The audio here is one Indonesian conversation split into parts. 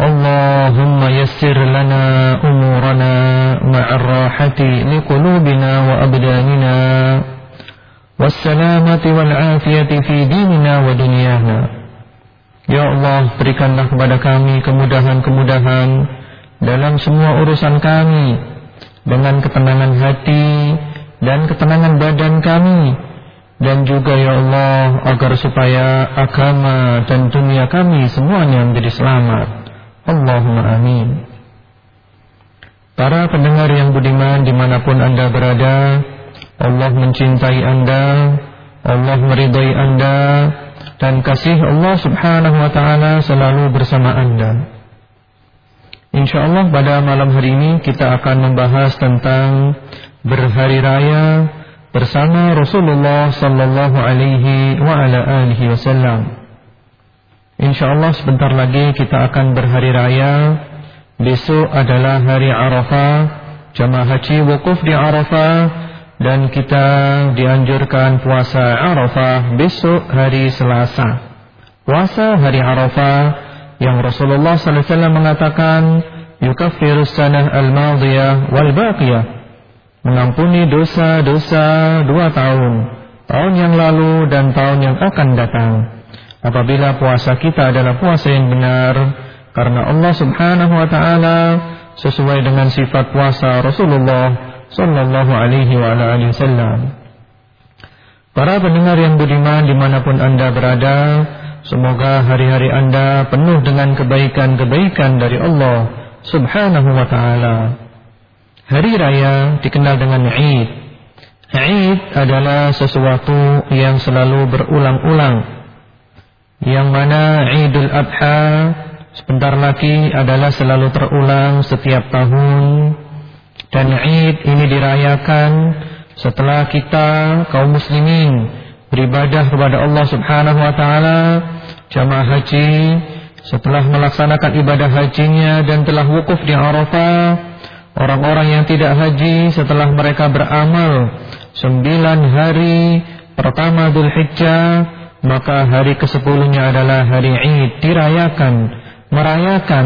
اللهم يسر لنا أمورنا مع الراحة لقلوبنا وأبداننا والسلامة والعافية في ديننا ودنيانا Ya Allah berikanlah kepada kami kemudahan-kemudahan dalam semua urusan kami dengan ketenangan hati dan ketenangan badan kami dan juga ya Allah agar supaya agama dan dunia kami semuanya menjadi selamat. Allahumma amin. Para pendengar yang budiman di mana pun anda berada, Allah mencintai anda, Allah meridai anda, dan kasih Allah subhanahu wa ta'ala selalu bersama anda. InsyaAllah pada malam hari ini kita akan membahas tentang berhari raya bersama Rasulullah sallallahu alaihi wa ala alihi wasallam. InsyaAllah sebentar lagi kita akan berhari raya. Besok adalah hari Arafah Jamaah haji wukuf di Arafah Dan kita dianjurkan puasa Arafah Besok hari Selasa. Puasa hari Arafah Yang Rasulullah SAW mengatakan Yukafir sanah al-madiyah wal-baqiyah Mengampuni dosa-dosa dua tahun Tahun yang lalu dan tahun yang akan datang Apabila puasa kita adalah puasa yang benar karena Allah Subhanahu wa taala sesuai dengan sifat puasa Rasulullah sallallahu alaihi wa wasallam. Para pendengar yang budiman di mana pun Anda berada, semoga hari-hari Anda penuh dengan kebaikan-kebaikan dari Allah Subhanahu wa taala. Hari raya dikenal dengan Eid. Eid adalah sesuatu yang selalu berulang-ulang. Yang mana Idul Adha sebentar lagi adalah selalu terulang setiap tahun. Dan Id ini dirayakan setelah kita kaum muslimin beribadah kepada Allah Subhanahu wa taala jamaah haji setelah melaksanakan ibadah hajinya dan telah wukuf di Arafah orang-orang yang tidak haji setelah mereka beramal sembilan hari pertama Dhul Hijjah maka hari ke-10-nya adalah hari Id dirayakan merayakan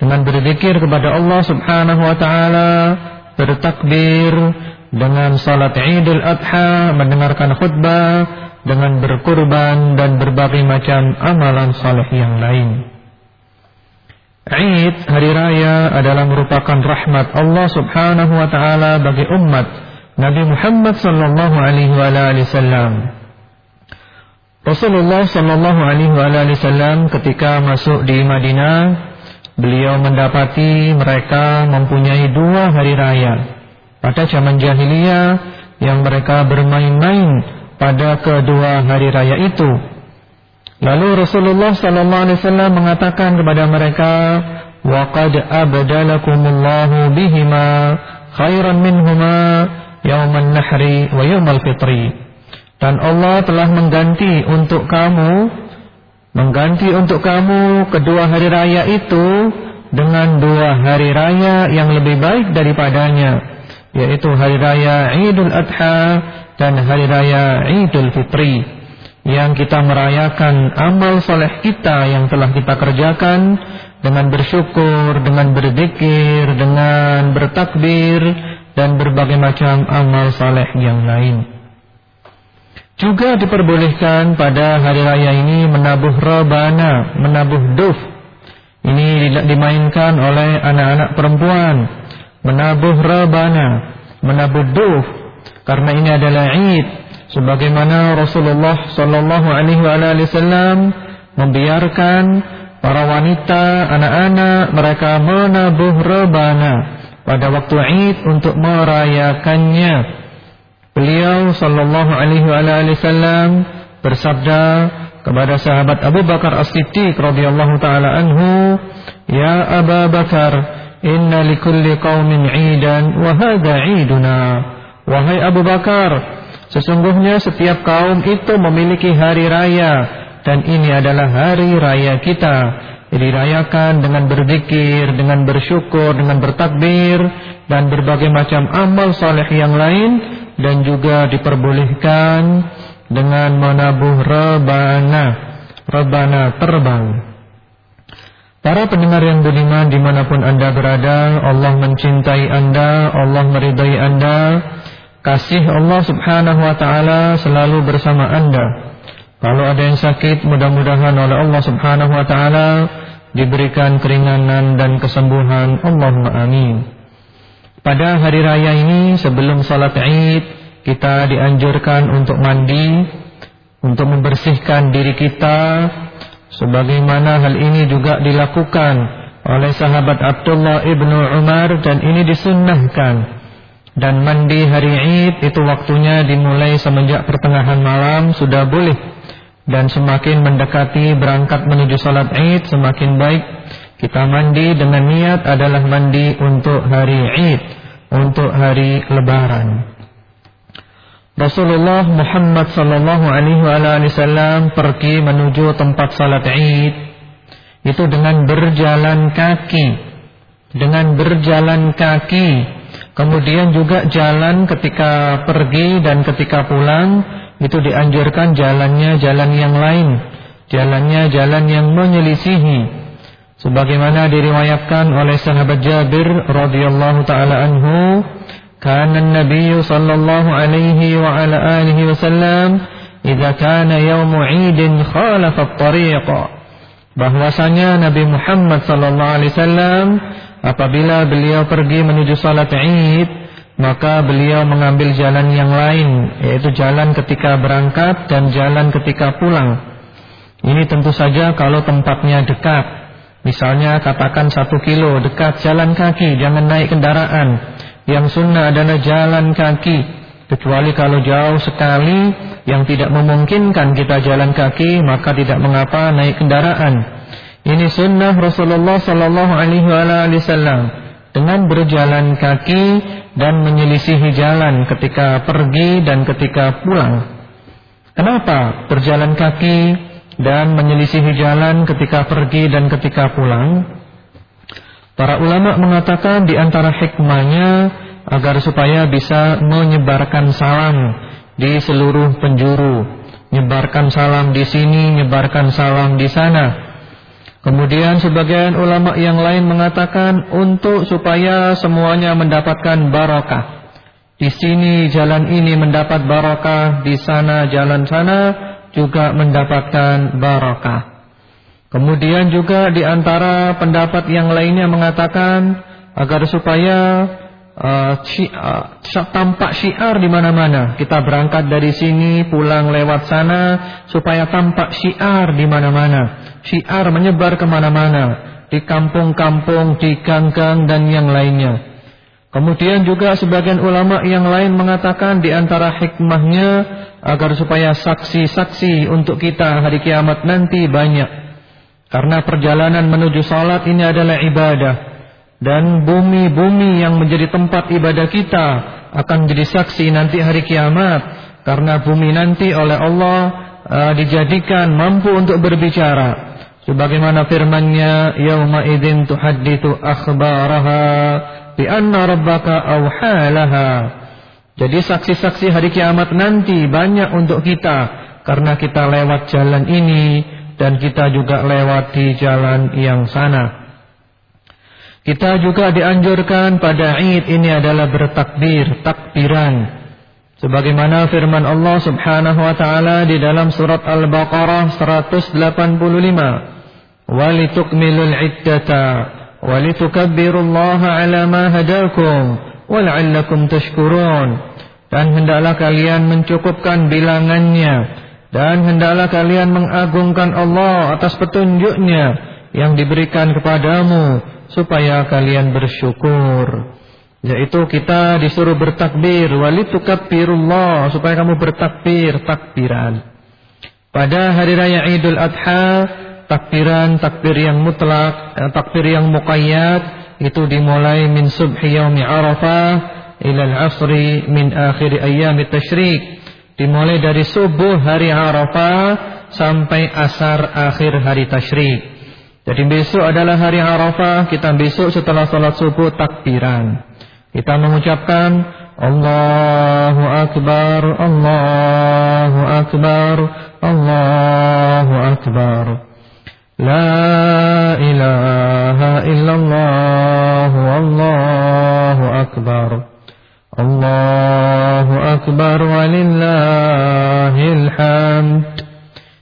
dengan berzikir kepada Allah Subhanahu wa taala, bertakbir dengan salat Idul Adha, mendengarkan khutbah dengan berkurban dan berbagai macam amalan saleh yang lain. Eid hari raya adalah merupakan rahmat Allah Subhanahu wa taala bagi umat Nabi Muhammad sallallahu alaihi wasallam. Rasulullah Shallallahu Alaihi Wasallam ketika masuk di Madinah, beliau mendapati mereka mempunyai dua hari raya. Pada zaman jahiliyah yang mereka bermain-main pada kedua hari raya itu. Lalu Rasulullah Shallallahu Alaihi Wasallam mengatakan kepada mereka, "Waqad abdalakumullahu bihima khairan minhuma yauman nahri wa yaumal fitri." Dan Allah telah mengganti untuk kamu Mengganti untuk kamu kedua hari raya itu Dengan dua hari raya yang lebih baik daripadanya Yaitu hari raya Idul Adha Dan hari raya Idul Fitri Yang kita merayakan amal soleh kita yang telah kita kerjakan Dengan bersyukur, dengan berzikir, dengan bertakbir Dan berbagai macam amal soleh yang lain juga diperbolehkan pada hari raya ini menabuh rebana, menabuh duf. Ini dimainkan oleh anak-anak perempuan. Menabuh rebana, menabuh duf. karena ini adalah Id sebagaimana Rasulullah sallallahu alaihi wasallam membiarkan para wanita, anak-anak mereka menabuh rebana pada waktu Id untuk merayakannya. Beliau sallallahu alaihi wasallam bersabda kepada sahabat Abu Bakar As-Siddiq radhiyallahu taala anhu, "Ya Abu Bakar, inna likulli qaumin 'idan wa hadha 'iduna." Wahai Abu Bakar, sesungguhnya setiap kaum itu memiliki hari raya dan ini adalah hari raya kita. Dirayakan dengan berzikir, dengan bersyukur, dengan bertakbir dan berbagai macam amal saleh yang lain dan juga diperbolehkan dengan menabuh rebana, rebana terbang. Para pendengar yang budiman di mana pun anda berada, Allah mencintai anda, Allah meridai anda, kasih Allah subhanahu wa ta'ala selalu bersama anda. Kalau ada yang sakit, mudah-mudahan oleh Allah subhanahu wa ta'ala diberikan keringanan dan kesembuhan. Allahumma amin. Pada hari raya ini sebelum salat Id kita dianjurkan untuk mandi, untuk membersihkan diri kita, sebagaimana hal ini juga dilakukan oleh sahabat Abdullah ibnu Umar dan ini disunnahkan. Dan mandi hari Id itu waktunya dimulai semenjak pertengahan malam sudah boleh. Dan semakin mendekati berangkat menuju salat Id semakin baik kita mandi dengan niat adalah mandi untuk hari Id, untuk hari Lebaran. Rasulullah Muhammad sallallahu alaihi wasallam pergi menuju tempat salat Id itu dengan berjalan kaki. Dengan berjalan kaki. Kemudian juga jalan ketika pergi dan ketika pulang itu dianjurkan jalannya jalan yang lain. Jalannya jalan yang menyelisihi Sebagaimana diriwayatkan oleh sahabat Jabir radhiyallahu taala anhu, kana Nabi sallallahu alaihi wa ala alihi wasallam idza kana yaum 'idin khalaf at-tariq. Bahwasanya Nabi Muhammad sallallahu alaihi wasallam apabila beliau pergi menuju salat Id, maka beliau mengambil jalan yang lain, yaitu jalan ketika berangkat dan jalan ketika pulang. Ini tentu saja kalau tempatnya dekat misalnya katakan satu kilo dekat jalan kaki jangan naik kendaraan. Yang sunnah adalah jalan kaki. Kecuali kalau jauh sekali Yang tidak memungkinkan kita jalan kaki Maka tidak mengapa naik kendaraan. Ini sunnah Rasulullah Sallallahu Alaihi Wasallam. Dengan berjalan kaki Dan menyelisihi jalan ketika pergi dan ketika pulang. Kenapa berjalan kaki Dan menyelisihi jalan ketika pergi dan ketika pulang Para ulama mengatakan di antara hikmahnya agar supaya bisa menyebarkan salam di seluruh penjuru, menyebarkan salam di sini, menyebarkan salam di sana. Kemudian sebagian ulama yang lain mengatakan untuk supaya semuanya mendapatkan barokah. Di sini jalan ini mendapat barokah, di sana jalan sana juga mendapatkan barokah. Kemudian juga di antara pendapat yang lainnya mengatakan agar supaya uh, uh, tampak syiar di mana-mana. Kita berangkat dari sini, pulang lewat sana supaya tampak syiar di mana-mana. Syiar menyebar ke mana-mana, di kampung-kampung, di gang-gang dan yang lainnya. Kemudian juga sebagian ulama yang lain mengatakan di antara hikmahnya agar supaya saksi-saksi untuk kita hari kiamat nanti banyak. Karena perjalanan menuju salat ini adalah ibadah. Dan bumi-bumi yang menjadi tempat ibadah kita akan menjadi saksi nanti hari kiamat. Karena bumi nanti oleh Allah uh, dijadikan mampu untuk berbicara. Sebagaimana firman-Nya, "Yauma idzin tuhadditsu akhbaraha bi anna rabbaka awhalaha." Jadi saksi-saksi hari kiamat nanti banyak untuk kita karena kita lewat jalan ini dan kita juga lewat di jalan yang sana. Kita juga dianjurkan pada Id ini adalah bertakbir, takbiran. Sebagaimana firman Allah Subhanahu wa taala di dalam surat Al-Baqarah 185. Walitukmilul iddata walitukabbirullaha ala ma hadakum wal'allakum tashkurun. dan hendaklah kalian mencukupkan bilangannya. Dan hendaklah kalian mengagungkan Allah atas petunjuknya yang diberikan kepadamu supaya kalian bersyukur. Yaitu kita disuruh bertakbir walitukabbirullah supaya kamu bertakbir takbiran. Pada hari raya Idul Adha takbiran takbir yang mutlak eh, takbir yang muqayyad itu dimulai min subhi yaumi arafah ilal asri min akhir ayyam tasyrik dimulai dari subuh hari Arafah sampai asar akhir hari tasyrik jadi besok adalah hari Arafah kita besok setelah salat subuh takbiran. Kita mengucapkan Allahu akbar Allahu akbar Allahu akbar La ilaha illallah Allahu akbar Allahu Akbar walillahil hamd.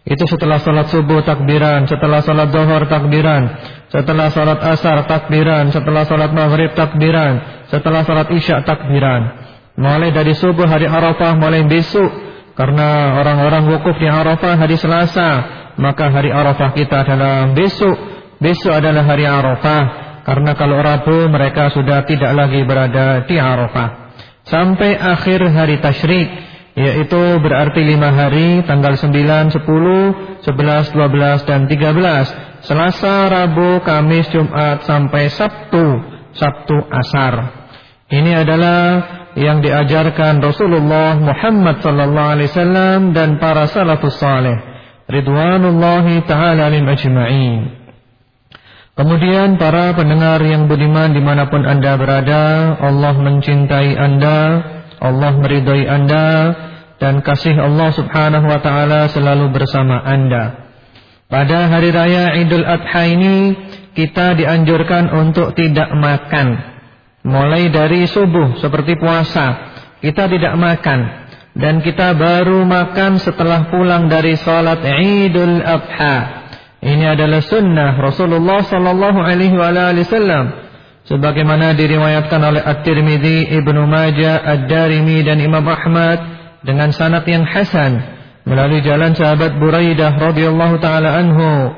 Itu setelah salat subuh takbiran, setelah salat zuhur takbiran, setelah salat asar takbiran, setelah salat maghrib takbiran, setelah salat isya takbiran. Mulai dari subuh hari Arafah mulai besok karena orang-orang wukuf di Arafah hari Selasa, maka hari Arafah kita adalah besok. Besok adalah hari Arafah. Karena kalau Rabu mereka sudah tidak lagi berada di Arafah. Sampai akhir hari tasyrik yaitu berarti lima hari tanggal 9, 10, 11, 12 dan 13 Selasa, Rabu, Kamis, Jumat sampai Sabtu Sabtu Asar. Ini adalah yang diajarkan Rasulullah Muhammad sallallahu alaihi wasallam dan para salafus saleh ridwanullahi taala alim ajma'in. Kemudian para pendengar yang budiman di mana pun anda berada Allah mencintai anda Allah meridai anda Dan kasih Allah subhanahu wa ta'ala selalu bersama anda. Pada hari raya Idul Adha ini Kita dianjurkan untuk tidak makan. Mulai dari subuh seperti puasa Kita tidak makan Dan kita baru makan setelah pulang dari salat Idul Adha. Ini adalah sunnah Rasulullah sallallahu alaihi wasallam. Sebagaimana diriwayatkan oleh At-Tirmizi, Ibnu Majah, Ad-Darimi dan Imam Ahmad dengan sanad yang hasan melalui jalan sahabat Buraidah radhiyallahu taala anhu.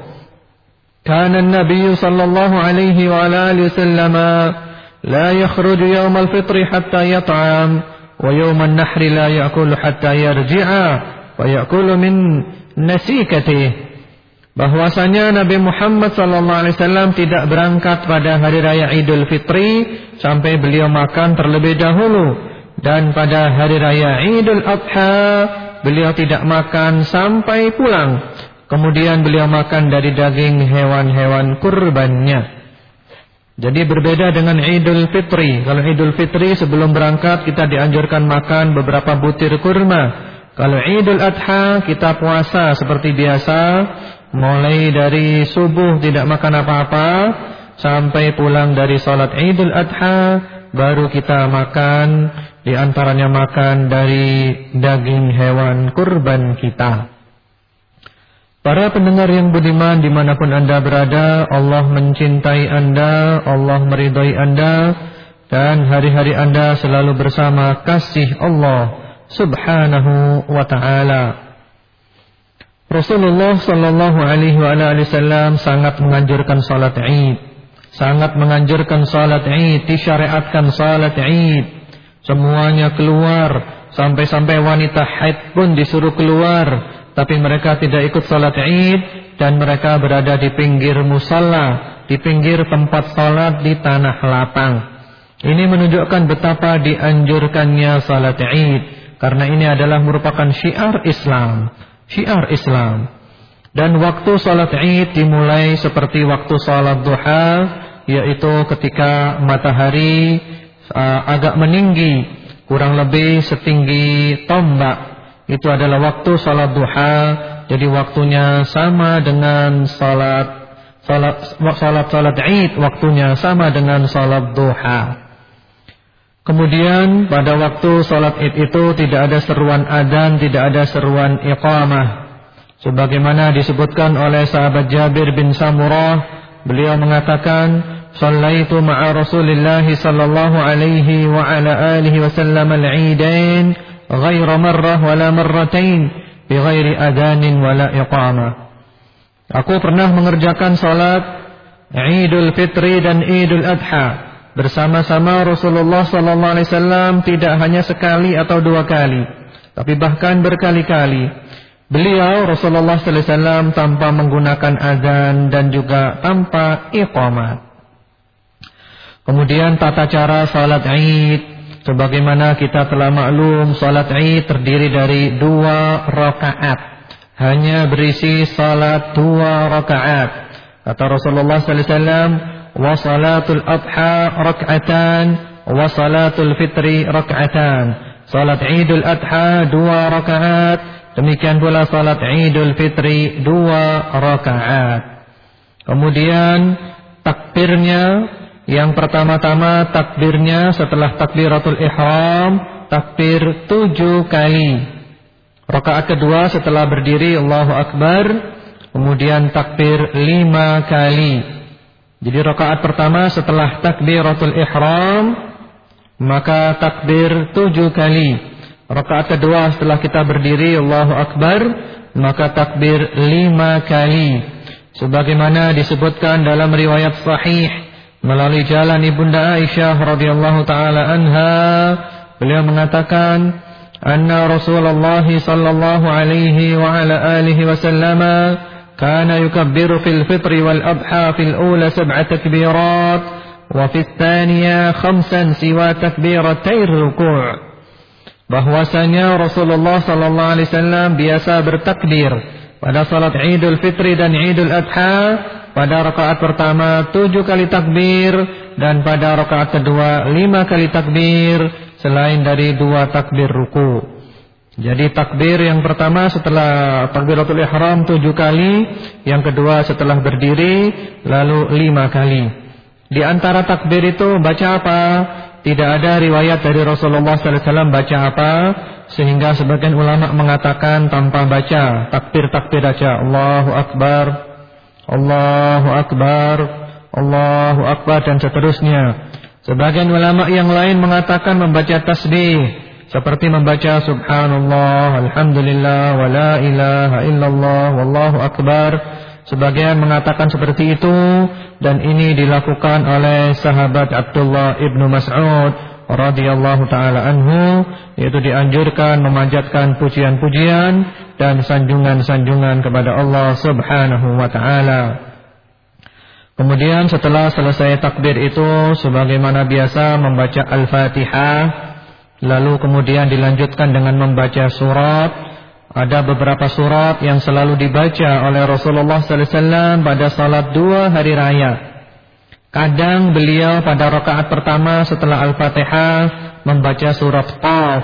Kana an-nabiy sallallahu alaihi wa alihi wasallam la yakhruj yawm al-fitr hatta yat'am wa yawm an-nahr la ya'kul hatta yarji'a wa ya'kulu min bahwasanya Nabi Muhammad SAW tidak berangkat pada hari raya Idul Fitri sampai beliau makan terlebih dahulu. Dan pada hari raya Idul Adha beliau tidak makan sampai pulang. Kemudian beliau makan dari daging hewan-hewan kurbannya jadi berbeda dengan Idul Fitri kalau Idul Fitri sebelum berangkat kita dianjurkan makan beberapa butir kurma kalau Idul Adha kita puasa seperti biasa mulai dari subuh tidak makan apa-apa sampai pulang dari salat Idul Adha baru kita makan di antaranya makan dari daging hewan kurban kita. Para pendengar yang budiman di mana pun anda berada, Allah mencintai anda, Allah meridai anda, dan hari-hari anda selalu bersama kasih Allah subhanahu wa ta'ala. Rasulullah Shallallahu Alaihi Wasallam sangat menganjurkan salat Id, sangat menganjurkan salat Id, disyariatkan salat Id. Semuanya keluar, sampai-sampai wanita haid pun disuruh keluar, tapi mereka tidak ikut salat Id dan mereka berada di pinggir musalla, di pinggir tempat salat di tanah lapang. Ini menunjukkan betapa dianjurkannya salat Id karena ini adalah merupakan syiar Islam syiar Islam. Dan waktu salat Id dimulai seperti waktu salat duha yaitu ketika matahari uh, agak meninggi kurang lebih setinggi tombak itu adalah waktu salat duha. Jadi waktunya sama dengan salat salat salat salat Id waktunya sama dengan salat duha. Kemudian pada waktu salat Id itu tidak ada seruan adzan tidak ada seruan iqamah. Sebagaimana disebutkan oleh sahabat Jabir bin Samurah beliau mengatakan sallaitu ma'a Rasulillah sallallahu alaihi wa ala alihi al-Idain غير مرة ولا مرتين بغير أذان ولا إقامة Aku pernah mengerjakan salat Idul Fitri dan Idul Adha bersama-sama Rasulullah sallallahu alaihi wasallam tidak hanya sekali atau dua kali, tapi bahkan berkali-kali. Beliau Rasulullah sallallahu alaihi wasallam tanpa menggunakan azan dan juga tanpa iqamat. Kemudian tata cara salat Id sebagaimana kita telah maklum salat Id terdiri dari dua rakaat. Hanya berisi salat dua rakaat. Kata Rasulullah wasallam, "Wa salatul adha rak'atan wa salatul fitri rak'atan." Salat Idul Adha dua rakaat, demikian pula salat Idul Fitri dua rakaat. Kemudian takbirnya yang pertama-tama takbirnya setelah takbiratul ihram takbir tujuh kali. Rakaat kedua setelah berdiri Allahu Akbar kemudian takbir lima kali. Jadi rakaat pertama setelah takbiratul ihram maka takbir tujuh kali. Rakaat kedua setelah kita berdiri Allahu Akbar maka takbir lima kali. Sebagaimana disebutkan dalam riwayat sahih melalui jalan ibunda Aisyah radhiyallahu taala anha beliau mengatakan anna Rasulullah sallallahu alaihi wa ala alihi wasallam kana yukabbiru fil fitri wal adha fil ula sab'a takbirat wa fil thaniya khamsan siwa takbiratay ruku' bahwasanya Rasulullah sallallahu alaihi wasallam biasa bertakbir pada salat Idul Fitri dan Idul Adha pada rakaat pertama tujuh kali takbir dan pada rakaat kedua lima kali takbir selain dari dua takbir ruku. Jadi takbir yang pertama setelah takbiratul ihram tujuh kali, yang kedua setelah berdiri lalu lima kali. Di antara takbir itu baca apa? Tidak ada riwayat dari Rasulullah SAW baca apa sehingga sebagian ulama mengatakan tanpa baca takbir-takbir aja Allahu Akbar Allahu Akbar, Allahu Akbar dan seterusnya. Sebagian ulama yang lain mengatakan membaca tasbih seperti membaca subhanallah, alhamdulillah, wa la ilaha illallah, wallahu akbar. Sebagian mengatakan seperti itu dan ini dilakukan oleh sahabat Abdullah ibnu Mas'ud radhiyallahu taala anhu yaitu dianjurkan memanjatkan pujian-pujian dan sanjungan-sanjungan kepada Allah Subhanahu wa taala. Kemudian setelah selesai takbir itu sebagaimana biasa membaca Al-Fatihah lalu kemudian dilanjutkan dengan membaca surat ada beberapa surat yang selalu dibaca oleh Rasulullah wasallam pada salat dua hari raya. Kadang beliau pada rakaat pertama setelah Al-Fatihah membaca surat Qaf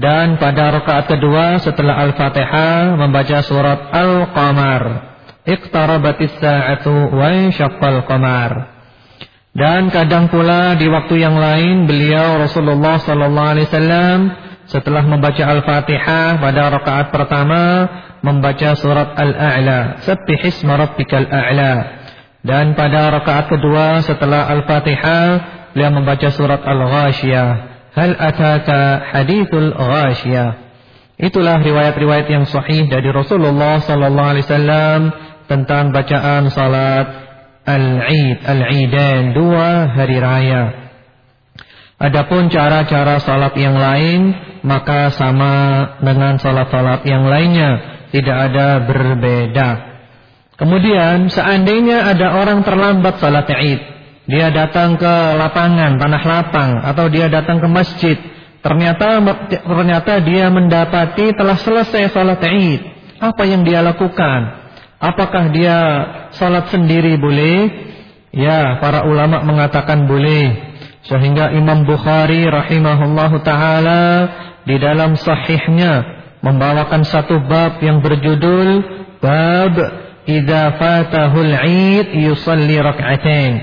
dan pada rakaat kedua setelah Al-Fatihah membaca surat Al-Qamar. Iqtarabatis sa'atu wa syaqqal qamar. Dan kadang pula di waktu yang lain beliau Rasulullah sallallahu alaihi wasallam setelah membaca Al-Fatihah pada rakaat pertama membaca surat Al-A'la. Sabbihisma rabbikal a'la. Dan pada rakaat kedua setelah Al-Fatihah beliau membaca surat Al-Ghasyiyah. Hal ataka hadithul ghasyiyah. Itulah riwayat-riwayat yang sahih dari Rasulullah sallallahu alaihi wasallam tentang bacaan salat al-Eid, al-Eidain, dua hari raya. Adapun cara-cara salat yang lain maka sama dengan salat-salat yang lainnya, tidak ada berbeda. Kemudian seandainya ada orang terlambat salat Eid, dia datang ke lapangan, tanah lapang atau dia datang ke masjid. Ternyata ternyata dia mendapati telah selesai salat Id. Apa yang dia lakukan? Apakah dia salat sendiri boleh? Ya, para ulama mengatakan boleh. Sehingga Imam Bukhari rahimahullahu taala di dalam sahihnya membawakan satu bab yang berjudul bab idza fatahul Id yusalli rak'atain.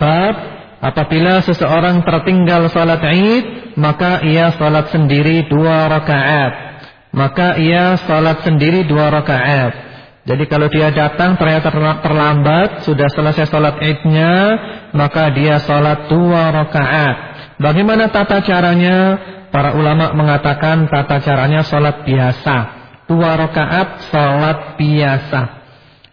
Bab apabila seseorang tertinggal salat Id, maka ia salat sendiri dua rakaat. Maka ia salat sendiri dua rakaat. Jadi kalau dia datang ternyata terlambat, sudah selesai salat Idnya, maka dia salat dua rakaat. Bagaimana tata caranya? Para ulama mengatakan tata caranya salat biasa. Dua rakaat salat biasa.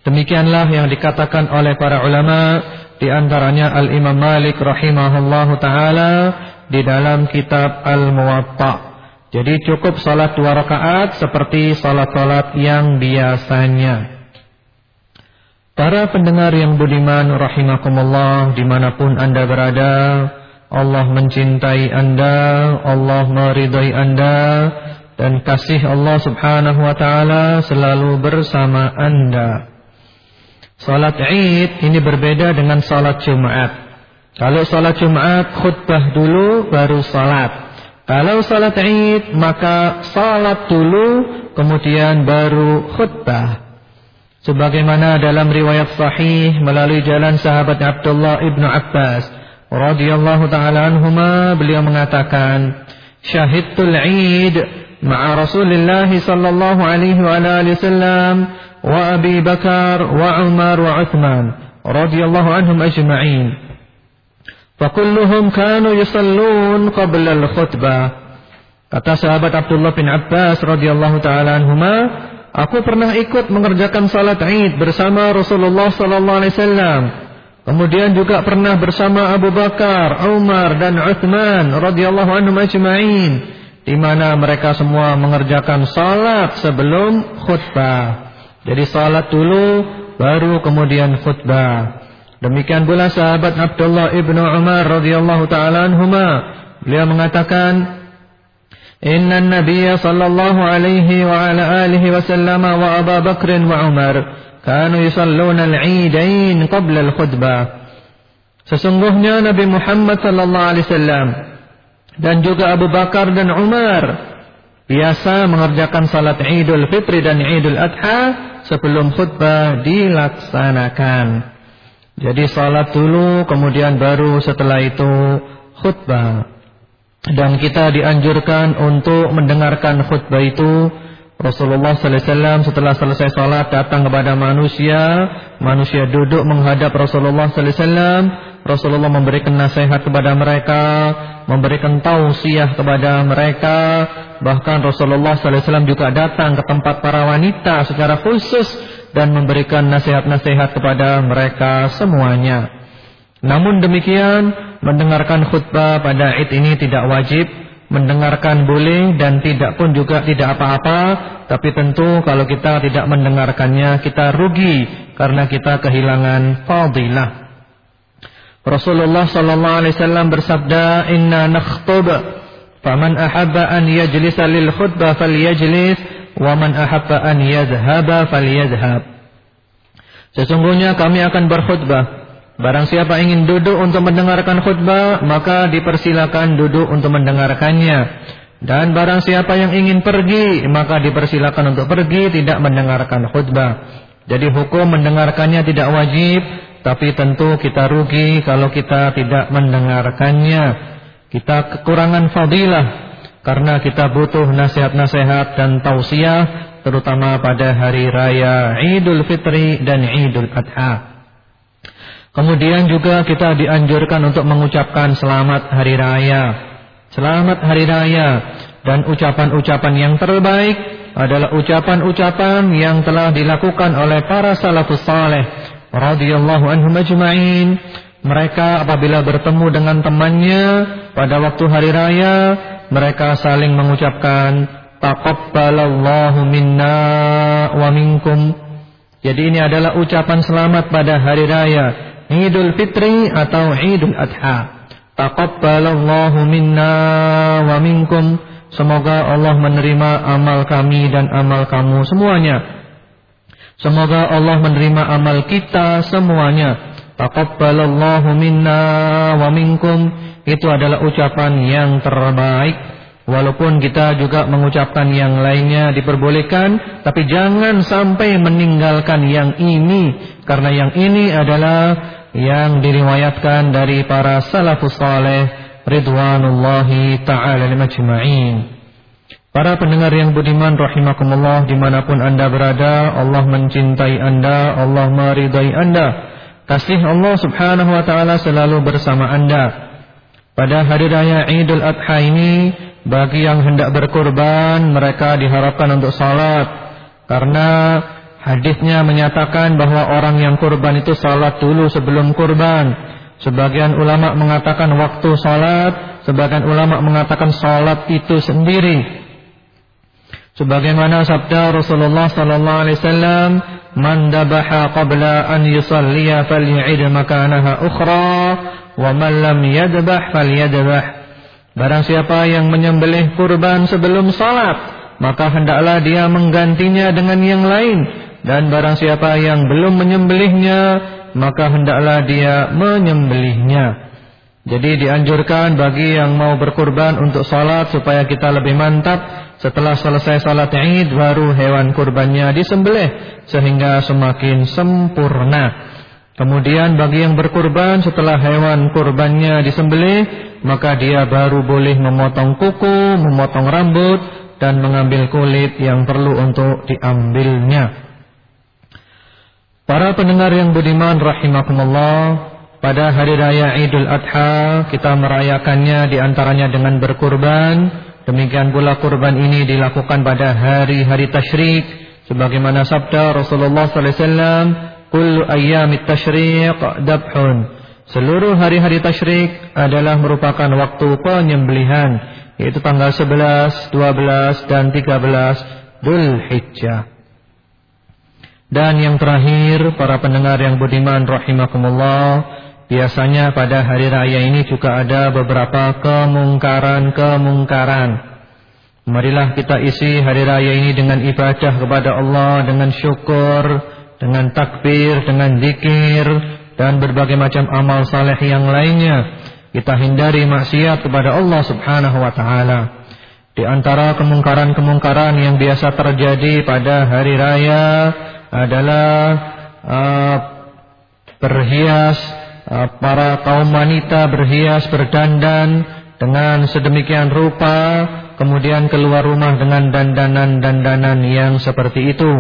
Demikianlah yang dikatakan oleh para ulama di antaranya Al-Imam Malik rahimahullahu taala di dalam kitab Al-Muwatta. Jadi cukup salat dua rakaat seperti salat-salat yang biasanya. Para pendengar yang budiman rahimakumullah di mana pun anda berada, Allah mencintai anda, Allah meridai anda, dan kasih Allah subhanahu wa ta'ala selalu bersama anda. Salat Id ini berbeda dengan salat Jumat. Kalau salat Jumat khutbah dulu baru salat. Kalau salat Id maka salat dulu kemudian baru khutbah. Sebagaimana dalam riwayat sahih melalui jalan sahabat Abdullah ibnu Abbas radhiyallahu taala anhuma beliau mengatakan syahidtul Eid ma'a Rasulillah sallallahu alaihi wa alihi wasallam wa Abi Bakar wa Umar wa Uthman radhiyallahu anhum ajma'in. Fakulluhum kanu yusallun qabla al-khutbah. Kata sahabat Abdullah bin Abbas radhiyallahu taala anhuma Aku pernah ikut mengerjakan salat Id bersama Rasulullah sallallahu alaihi wasallam. Kemudian juga pernah bersama Abu Bakar, Umar dan Uthman radhiyallahu anhum ajma'in di mana mereka semua mengerjakan salat sebelum khutbah. Jadi salat dulu baru kemudian khutbah. Demikian pula sahabat Abdullah ibnu Umar radhiyallahu taala anhuma beliau mengatakan إن النبي صلى الله عليه وعلى آله وسلم وأبا بكر وعمر كانوا يصلون العيدين قبل الخطبة Sesungguhnya Nabi Muhammad sallallahu alaihi wasallam dan juga Abu Bakar dan Umar biasa mengerjakan salat Idul Fitri dan Idul Adha sebelum khutbah dilaksanakan. Jadi salat dulu kemudian baru setelah itu khutbah. dan kita dianjurkan untuk mendengarkan khutbah itu. Rasulullah sallallahu alaihi wasallam setelah selesai salat datang kepada manusia. Manusia duduk menghadap Rasulullah sallallahu alaihi wasallam. Rasulullah memberikan nasihat kepada mereka memberikan tausiah kepada mereka. Bahkan Rasulullah sallallahu alaihi wasallam juga datang ke tempat para wanita secara khusus dan memberikan nasihat-nasihat kepada mereka semuanya. Namun demikian mendengarkan khutbah pada Id ini tidak wajib, mendengarkan boleh dan tidak pun juga tidak apa-apa, tapi tentu kalau kita tidak mendengarkannya kita rugi karena kita kehilangan fadilah. Rasulullah wasallam bersabda, "Inna nakhtub, faman ahabba an yajlisa lil khutbah falyajlis, wa man ahabba an yadhhaba falyadhhab." Sesungguhnya kami akan berkhutbah Barang siapa ingin duduk untuk mendengarkan khutbah, maka dipersilakan duduk untuk mendengarkannya. Dan barang siapa yang ingin pergi, maka dipersilakan untuk pergi tidak mendengarkan khutbah. Jadi hukum mendengarkannya tidak wajib, tapi tentu kita rugi kalau kita tidak mendengarkannya. Kita kekurangan fadilah karena kita butuh nasihat-nasihat dan tausiah terutama pada hari raya Idul Fitri dan Idul Adha. Kemudian juga kita dianjurkan untuk mengucapkan selamat hari raya. Selamat hari raya dan ucapan-ucapan yang terbaik adalah ucapan-ucapan yang telah dilakukan oleh para salafus saleh radhiyallahu anhum ajma'in. Mereka apabila bertemu dengan temannya pada waktu hari raya, mereka saling mengucapkan taqabbalallahu minna wa minkum. Jadi ini adalah ucapan selamat pada hari raya Idul Fitri atau Idul Adha. Taqabbalallahu minna wa minkum. Semoga Allah menerima amal kami dan amal kamu semuanya. Semoga Allah menerima amal kita semuanya. Taqabbalallahu minna wa minkum. Itu adalah ucapan yang terbaik. Walaupun kita juga mengucapkan yang lainnya diperbolehkan, tapi jangan sampai meninggalkan yang ini, karena yang ini adalah yang diriwayatkan dari para salafus saleh ridwanullahi taala majma'in. Para pendengar yang budiman rahimakumullah di mana pun anda berada, Allah mencintai anda, Allah meridai anda. kasih Allah Subhanahu wa taala selalu bersama Anda. Pada hari raya Idul Adha ini bagi yang hendak berkurban mereka diharapkan untuk salat karena hadisnya menyatakan bahwa orang yang kurban itu salat dulu sebelum kurban. Sebagian ulama mengatakan waktu salat, sebagian ulama mengatakan salat itu sendiri. Sebagaimana sabda Rasulullah sallallahu alaihi wasallam, "Man dabaha qabla an yusalliya faly'id makanaha ukhra." wa man lam yadbah falyadbah barang siapa yang menyembelih kurban sebelum salat maka hendaklah dia menggantinya dengan yang lain. Dan barang siapa yang belum menyembelihnya maka hendaklah dia menyembelihnya. Jadi dianjurkan bagi yang mau berkurban untuk salat supaya kita lebih mantap. Setelah selesai salat Id baru hewan kurbannya disembelih sehingga semakin sempurna Kemudian bagi yang berkurban setelah hewan kurbannya disembelih, maka dia baru boleh memotong kuku, memotong rambut, dan mengambil kulit yang perlu untuk diambilnya. Para pendengar yang budiman rahimakumullah, pada hari raya Idul Adha kita merayakannya di antaranya dengan berkurban. Demikian pula kurban ini dilakukan pada hari-hari tasyrik, sebagaimana sabda Rasulullah sallallahu alaihi wasallam Kullu ayyamit tasyriq dabhun. Seluruh hari-hari tasyrik adalah merupakan waktu penyembelihan, yaitu tanggal 11, 12 dan 13 Dzulhijjah. Dan yang terakhir, para pendengar yang budiman rahimakumullah, biasanya pada hari raya ini juga ada beberapa kemungkaran-kemungkaran. Marilah kita isi hari raya ini dengan ibadah kepada Allah, dengan syukur, dengan takbir, dengan zikir dan berbagai macam amal saleh yang lainnya. Kita hindari maksiat kepada Allah Subhanahu wa taala. Di antara kemungkaran-kemungkaran yang biasa terjadi pada hari raya adalah uh, berhias uh, para kaum wanita berhias berdandan dengan sedemikian rupa kemudian keluar rumah dengan dandanan-dandanan yang seperti itu.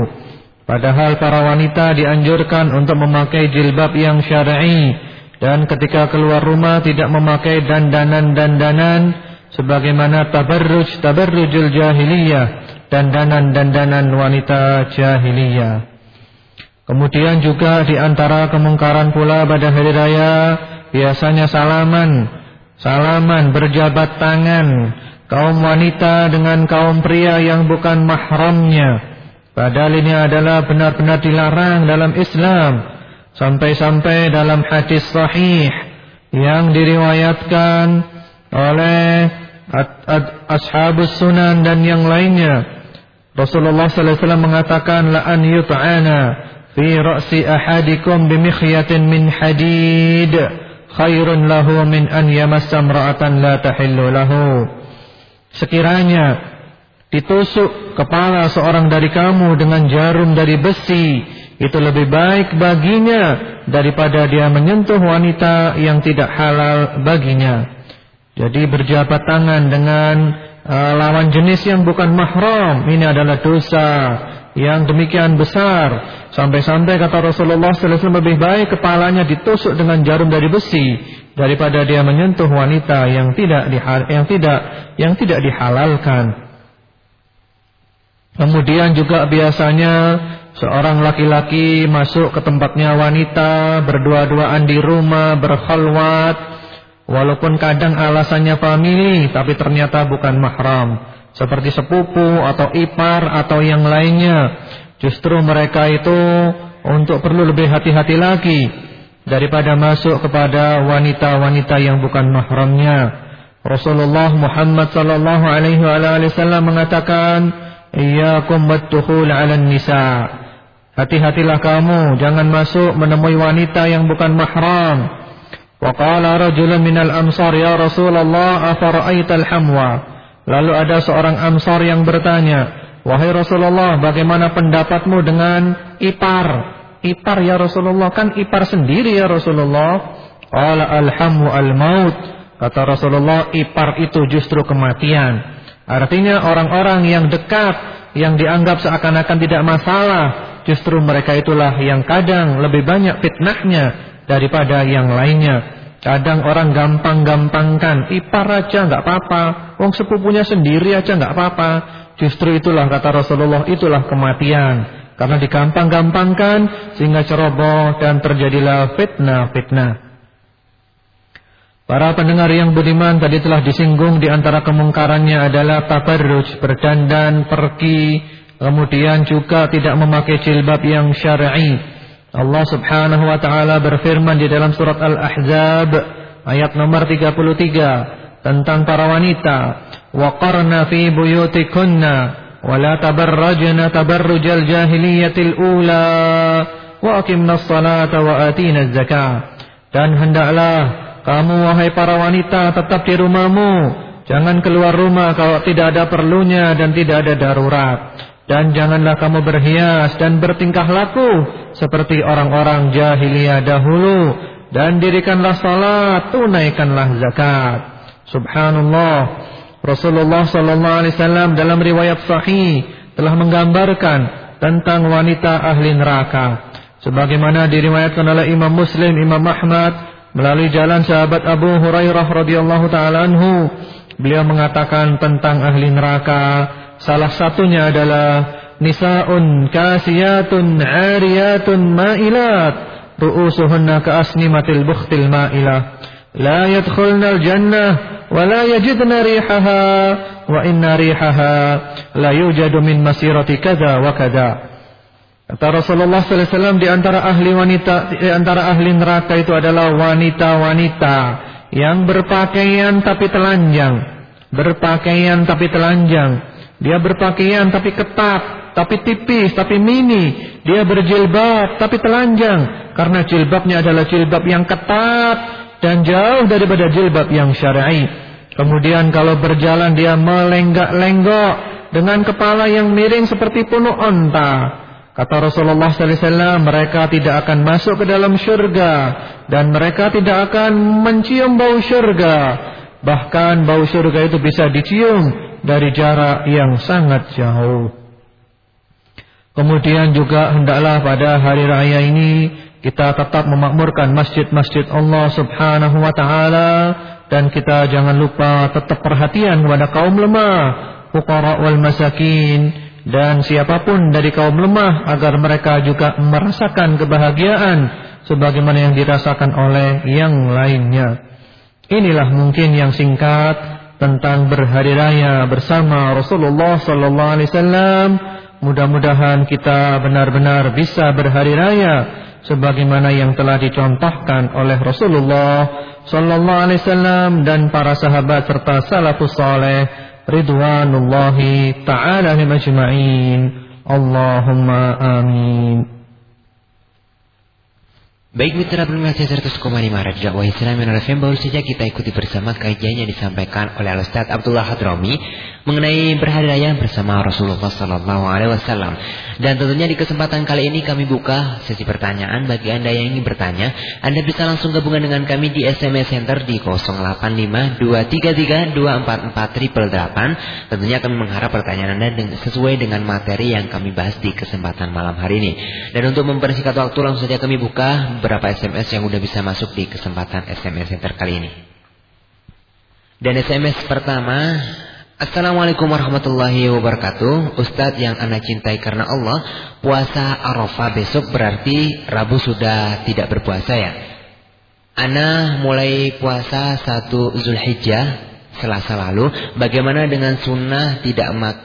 Padahal para wanita dianjurkan untuk memakai jilbab yang syar'i dan ketika keluar rumah tidak memakai dandanan-dandanan sebagaimana tabarruj tabarrujul jahiliyah dandanan-dandanan wanita jahiliyah. Kemudian juga di antara kemungkaran pula pada hari raya biasanya salaman, salaman berjabat tangan kaum wanita dengan kaum pria yang bukan mahramnya. Padahal ini adalah benar-benar dilarang dalam Islam. Sampai-sampai dalam hadis sahih yang diriwayatkan oleh ashabus sunan dan yang lainnya. Rasulullah sallallahu alaihi wasallam mengatakan la an yut'ana fi ra'si ahadikum bimikhyatin min hadid khairun lahu min an yamassa imra'atan la tahillu lahu. Sekiranya ditusuk kepala seorang dari kamu dengan jarum dari besi itu lebih baik baginya daripada dia menyentuh wanita yang tidak halal baginya. Jadi berjabat tangan dengan uh, lawan jenis yang bukan mahram ini adalah dosa yang demikian besar. Sampai-sampai kata Rasulullah SAW lebih baik kepalanya ditusuk dengan jarum dari besi daripada dia menyentuh wanita yang tidak yang tidak yang tidak dihalalkan. Kemudian juga biasanya seorang laki-laki masuk ke tempatnya wanita, berdua-duaan di rumah, berkhalwat. Walaupun kadang alasannya famili, tapi ternyata bukan mahram. Seperti sepupu atau ipar atau yang lainnya. Justru mereka itu untuk perlu lebih hati-hati lagi. Daripada masuk kepada wanita-wanita yang bukan mahramnya. Rasulullah Muhammad sallallahu alaihi wasallam mengatakan Iyyakum waddukhul 'alan nisa. Hati-hatilah kamu jangan masuk menemui wanita yang bukan mahram. Wa rajulun minal amsar ya Rasulullah afara'aital hamwa. Lalu ada seorang amsar yang bertanya, "Wahai Rasulullah, bagaimana pendapatmu dengan ipar?" Ipar ya Rasulullah, kan ipar sendiri ya Rasulullah. Qala alhamu al-maut. Kata Rasulullah, ipar itu justru kematian. Artinya orang-orang yang dekat yang dianggap seakan-akan tidak masalah, justru mereka itulah yang kadang lebih banyak fitnahnya daripada yang lainnya. Kadang orang gampang-gampangkan, ipar aja nggak apa-apa, wong sepupunya sendiri aja nggak apa-apa. Justru itulah kata Rasulullah, itulah kematian. Karena digampang-gampangkan sehingga ceroboh dan terjadilah fitnah-fitnah. Para pendengar yang beriman tadi telah disinggung di antara kemungkarannya adalah tabarruj, berdandan, pergi, kemudian juga tidak memakai jilbab yang syar'i. Allah Subhanahu wa taala berfirman di dalam surat Al-Ahzab ayat nomor 33 tentang para wanita wa qarna fi buyutikunna wa la tabarrajna tabarrujal jahiliyatil ula wa aqimnas salata wa atina zakah dan hendaklah kamu wahai para wanita tetap di rumahmu jangan keluar rumah kalau tidak ada perlunya dan tidak ada darurat dan janganlah kamu berhias dan bertingkah laku seperti orang-orang jahiliyah dahulu. Dan dirikanlah salat, tunaikanlah zakat. Subhanallah. Rasulullah wasallam dalam riwayat sahih telah menggambarkan tentang wanita ahli neraka. Sebagaimana diriwayatkan oleh Imam Muslim, Imam Ahmad melalui jalan sahabat Abu Hurairah radhiyallahu taala anhu, beliau mengatakan tentang ahli neraka Salah satunya adalah nisa'un kasiyatun 'ariyatun ma'ilat ru'usuhunna ka'asnimatil bukhtil ma'ilah. La yadkhulna al-jannah wa la yajidna rihaha wa inna rihaha la yujadu min masirati kadza wa kadza Kata Rasulullah wasallam di antara ahli wanita di antara ahli neraka itu adalah wanita-wanita yang berpakaian tapi telanjang berpakaian tapi telanjang dia berpakaian tapi ketat, tapi tipis, tapi mini. Dia berjilbab tapi telanjang. Karena jilbabnya adalah jilbab yang ketat dan jauh daripada jilbab yang syar'i. Kemudian kalau berjalan dia melenggak-lenggok dengan kepala yang miring seperti punuk onta. Kata Rasulullah wasallam, mereka tidak akan masuk ke dalam syurga dan mereka tidak akan mencium bau syurga. Bahkan bau syurga itu bisa dicium dari jarak yang sangat jauh. Kemudian juga hendaklah pada hari raya ini kita tetap memakmurkan masjid-masjid Allah Subhanahu wa taala dan kita jangan lupa tetap perhatian kepada kaum lemah, fuqara wal masakin dan siapa pun dari kaum lemah agar mereka juga merasakan kebahagiaan sebagaimana yang dirasakan oleh yang lainnya. Inilah mungkin yang singkat tentang berhari raya bersama Rasulullah sallallahu alaihi wasallam. Mudah-mudahan kita benar-benar bisa berhari raya sebagaimana yang telah dicontohkan oleh Rasulullah sallallahu alaihi wasallam dan para sahabat serta salafus saleh ridwanullahi taala ajma'in. Allahumma amin. Baik mitra pendengar 100,5 Radio Dakwah Islam yang baru saja kita ikuti bersama kajian yang disampaikan oleh Al-Ustaz Abdullah Hadromi mengenai berhari raya bersama Rasulullah Sallallahu Alaihi Wasallam. Dan tentunya di kesempatan kali ini kami buka sesi pertanyaan bagi anda yang ingin bertanya. Anda bisa langsung gabungan dengan kami di SMS Center di 085233244888. Tentunya kami mengharap pertanyaan anda sesuai dengan materi yang kami bahas di kesempatan malam hari ini. Dan untuk mempersingkat waktu langsung saja kami buka beberapa SMS yang sudah bisa masuk di kesempatan SMS Center kali ini. Dan SMS pertama Assalamualaikum warahmatullahi wabarakatuh. Ustadz yang anak cintai karena Allah Puasa Arafah besok berarti Rabu sudah tidak berpuasa ya? Ana mulai puasa satu Zulhijjah Selasa lalu. Bagaimana dengan sunnah tidak mak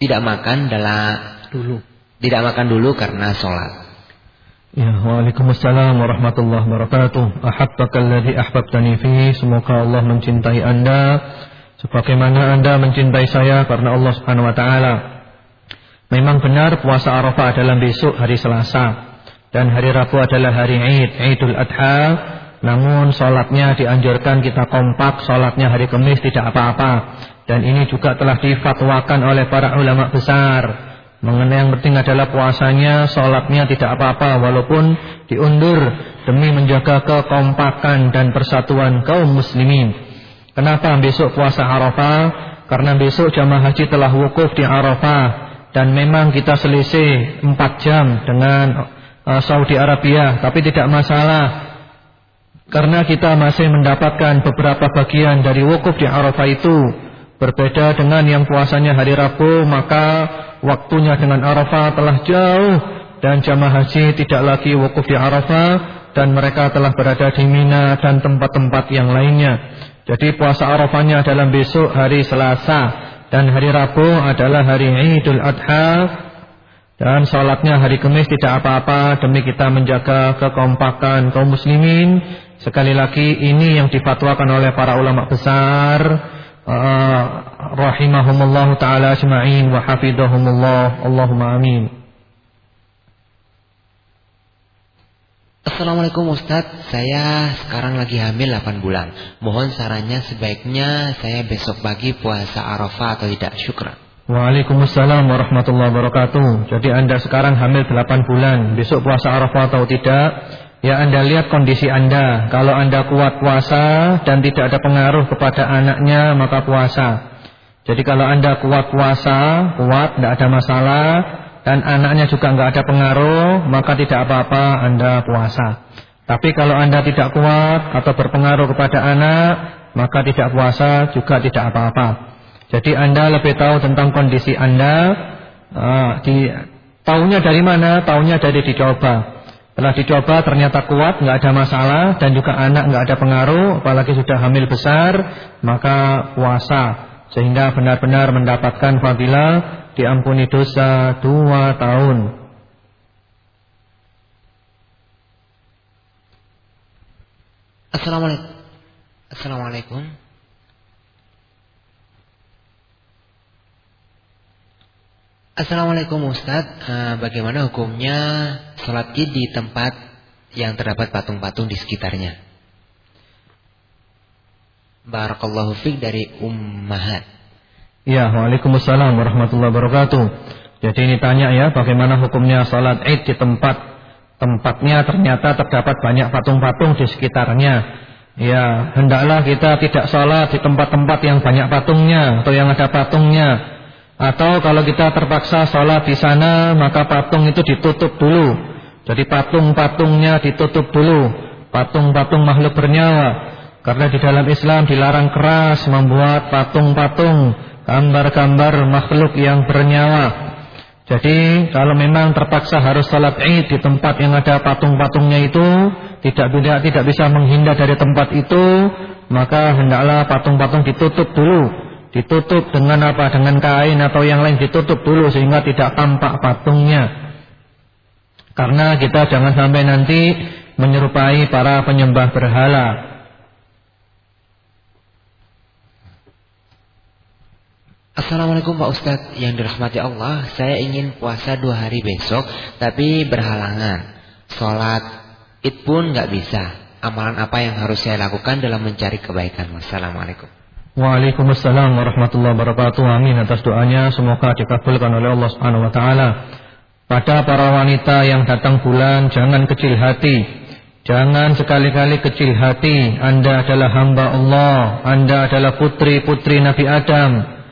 tidak makan dalam dulu. Tidak makan dulu karena sholat? Ya, Waalaikumsalam warahmatullahi wabarakatuh. Ahabbaka alladhi ahbabtani fi. Semoga Allah mencintai anda Sebagaimana Anda mencintai saya karena Allah Subhanahu wa taala. Memang benar puasa Arafah adalah besok hari Selasa dan hari Rabu adalah hari Id, Idul Adha. Namun sholatnya dianjurkan kita kompak, sholatnya hari Kamis tidak apa-apa. Dan ini juga telah difatwakan oleh para ulama besar. Mengenai yang penting adalah puasanya, sholatnya tidak apa-apa walaupun diundur demi menjaga kekompakan dan persatuan kaum muslimin. Kenapa besok puasa Arafah? Karena besok jamaah haji telah wukuf di Arafah dan memang kita selisih 4 jam dengan uh, Saudi Arabia, tapi tidak masalah. Karena kita masih mendapatkan beberapa bagian dari wukuf di Arafah itu Berbeda dengan yang puasanya hari Rabu Maka waktunya dengan Arafah telah jauh Dan jamaah haji tidak lagi wukuf di Arafah Dan mereka telah berada di Mina dan tempat-tempat yang lainnya Jadi puasa Arafahnya adalah besok hari Selasa Dan hari Rabu adalah hari Idul Adha dan sholatnya hari Kamis tidak apa-apa demi kita menjaga kekompakan kaum muslimin Sekali lagi ini yang difatwakan oleh para ulama besar uh, rahimahumullah taala ajma'in wa hafidhahumullah. Allahumma amin. Assalamualaikum Ustadz, saya sekarang lagi hamil 8 bulan. Mohon sarannya sebaiknya saya besok pagi puasa Arafah atau tidak? Syukran. Waalaikumsalam warahmatullahi wabarakatuh. Jadi Anda sekarang hamil 8 bulan, besok puasa Arafah atau tidak? Ya Anda lihat kondisi Anda Kalau Anda kuat puasa Dan tidak ada pengaruh kepada anaknya Maka puasa Jadi kalau Anda kuat puasa Kuat, tidak ada masalah Dan anaknya juga tidak ada pengaruh Maka tidak apa-apa Anda puasa. Tapi kalau Anda tidak kuat Atau berpengaruh kepada anak Maka tidak puasa juga tidak apa-apa. Jadi Anda lebih tahu tentang kondisi Anda uh, di, Tahunya dari mana? Tahunya dari dicoba. Setelah dicoba ternyata kuat, nggak ada masalah dan juga anak nggak ada pengaruh, apalagi sudah hamil besar, maka puasa. Sehingga benar-benar mendapatkan fadilah diampuni dosa dua tahun. Assalamualaikum. Assalamualaikum. Assalamualaikum Ustaz, uh, bagaimana hukumnya sholat id di tempat yang terdapat patung-patung di sekitarnya? Barakallahu fiqh dari Ummahat. Ya, Waalaikumsalam warahmatullahi wabarakatuh. Jadi ini tanya ya, bagaimana hukumnya sholat id di tempat tempatnya ternyata terdapat banyak patung-patung di sekitarnya. Ya, hendaklah kita tidak sholat di tempat-tempat yang banyak patungnya atau yang ada patungnya. Atau kalau kita terpaksa sholat di sana maka patung itu ditutup dulu. Jadi patung-patungnya ditutup dulu. Patung-patung makhluk bernyawa. Karena di dalam Islam dilarang keras membuat patung-patung, gambar-gambar makhluk yang bernyawa. Jadi kalau memang terpaksa harus sholat id di tempat yang ada patung-patungnya itu tidak tidak tidak bisa menghindar dari tempat itu, maka hendaklah patung-patung ditutup dulu Ditutup dengan apa? Dengan kain atau yang lain ditutup dulu sehingga tidak tampak patungnya. Karena kita jangan sampai nanti menyerupai para penyembah berhala. Assalamualaikum Pak Ustadz yang dirahmati Allah Saya ingin puasa dua hari besok Tapi berhalangan Sholat id pun nggak bisa Amalan apa yang harus saya lakukan dalam mencari kebaikan Wassalamualaikum Waalaikumsalam warahmatullahi wabarakatuh. Amin atas doanya semoga dikabulkan oleh Allah Subhanahu wa taala. Pada para wanita yang datang bulan jangan kecil hati. Jangan sekali-kali kecil hati. Anda adalah hamba Allah, Anda adalah putri-putri Nabi Adam.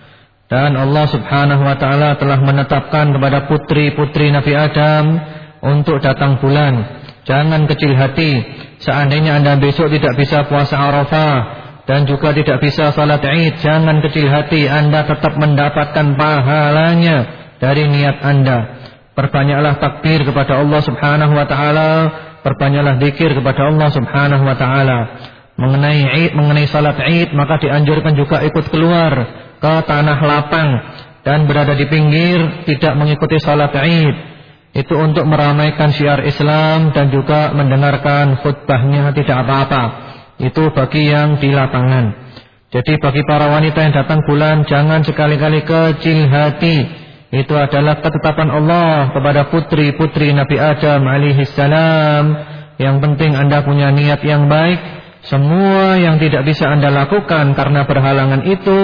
Dan Allah Subhanahu wa taala telah menetapkan kepada putri-putri Nabi Adam untuk datang bulan. Jangan kecil hati. Seandainya Anda besok tidak bisa puasa Arafah, dan juga tidak bisa salat Id, jangan kecil hati, Anda tetap mendapatkan pahalanya dari niat Anda. Perbanyaklah takbir kepada Allah Subhanahu wa taala, perbanyaklah zikir kepada Allah Subhanahu wa taala. Mengenai Id, mengenai salat Id, maka dianjurkan juga ikut keluar ke tanah lapang dan berada di pinggir tidak mengikuti salat Id. Itu untuk meramaikan syiar Islam dan juga mendengarkan khutbahnya tidak apa-apa. Itu bagi yang di lapangan. Jadi bagi para wanita yang datang bulan jangan sekali-kali kecil hati. Itu adalah ketetapan Allah kepada putri-putri Nabi Adam alaihi salam. Yang penting Anda punya niat yang baik. Semua yang tidak bisa Anda lakukan karena berhalangan itu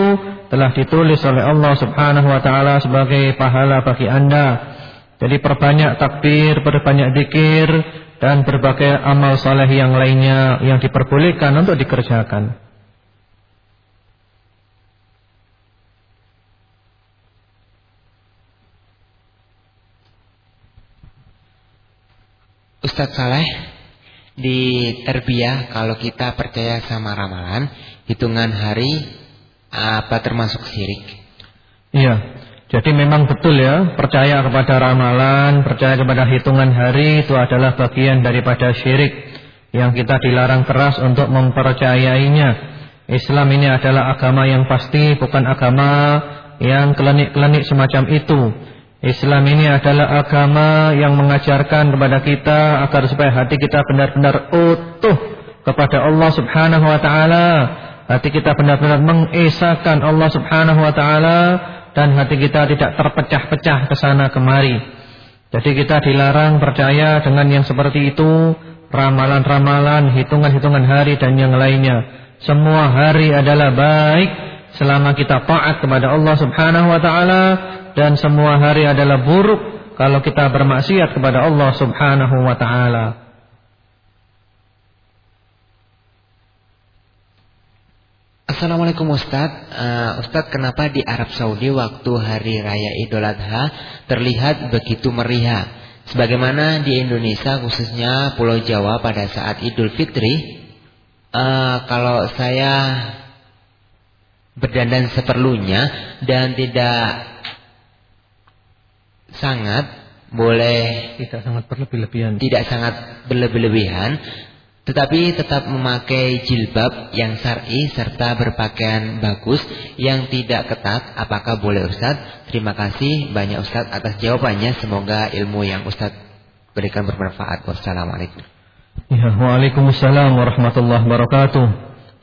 telah ditulis oleh Allah Subhanahu wa taala sebagai pahala bagi Anda. Jadi perbanyak takbir, perbanyak zikir, dan berbagai amal saleh yang lainnya yang diperbolehkan untuk dikerjakan. Ustadz Saleh, di terbiah kalau kita percaya sama ramalan, hitungan hari apa termasuk syirik? Iya. Jadi memang betul ya, percaya kepada ramalan, percaya kepada hitungan hari itu adalah bagian daripada syirik yang kita dilarang keras untuk mempercayainya. Islam ini adalah agama yang pasti, bukan agama yang kelenik-kelenik semacam itu. Islam ini adalah agama yang mengajarkan kepada kita agar supaya hati kita benar-benar utuh kepada Allah Subhanahu wa taala. Hati kita benar-benar mengesahkan Allah Subhanahu wa taala dan hati kita tidak terpecah-pecah ke sana kemari. Jadi kita dilarang percaya dengan yang seperti itu, ramalan-ramalan, hitungan-hitungan hari dan yang lainnya. Semua hari adalah baik selama kita taat kepada Allah Subhanahu wa taala dan semua hari adalah buruk kalau kita bermaksiat kepada Allah Subhanahu wa taala. Assalamualaikum Ustaz uh, Ustaz kenapa di Arab Saudi waktu hari raya Idul Adha terlihat begitu meriah? Sebagaimana di Indonesia khususnya Pulau Jawa pada saat Idul Fitri uh, kalau saya berdandan seperlunya dan tidak sangat boleh tidak sangat berlebih-lebihan. tidak sangat berlebih-lebihan tetapi tetap memakai jilbab yang syar'i serta berpakaian bagus yang tidak ketat. Apakah boleh Ustaz? Terima kasih banyak Ustaz atas jawabannya. Semoga ilmu yang Ustaz berikan bermanfaat. Wassalamualaikum. Ya, Waalaikumsalam warahmatullahi wabarakatuh.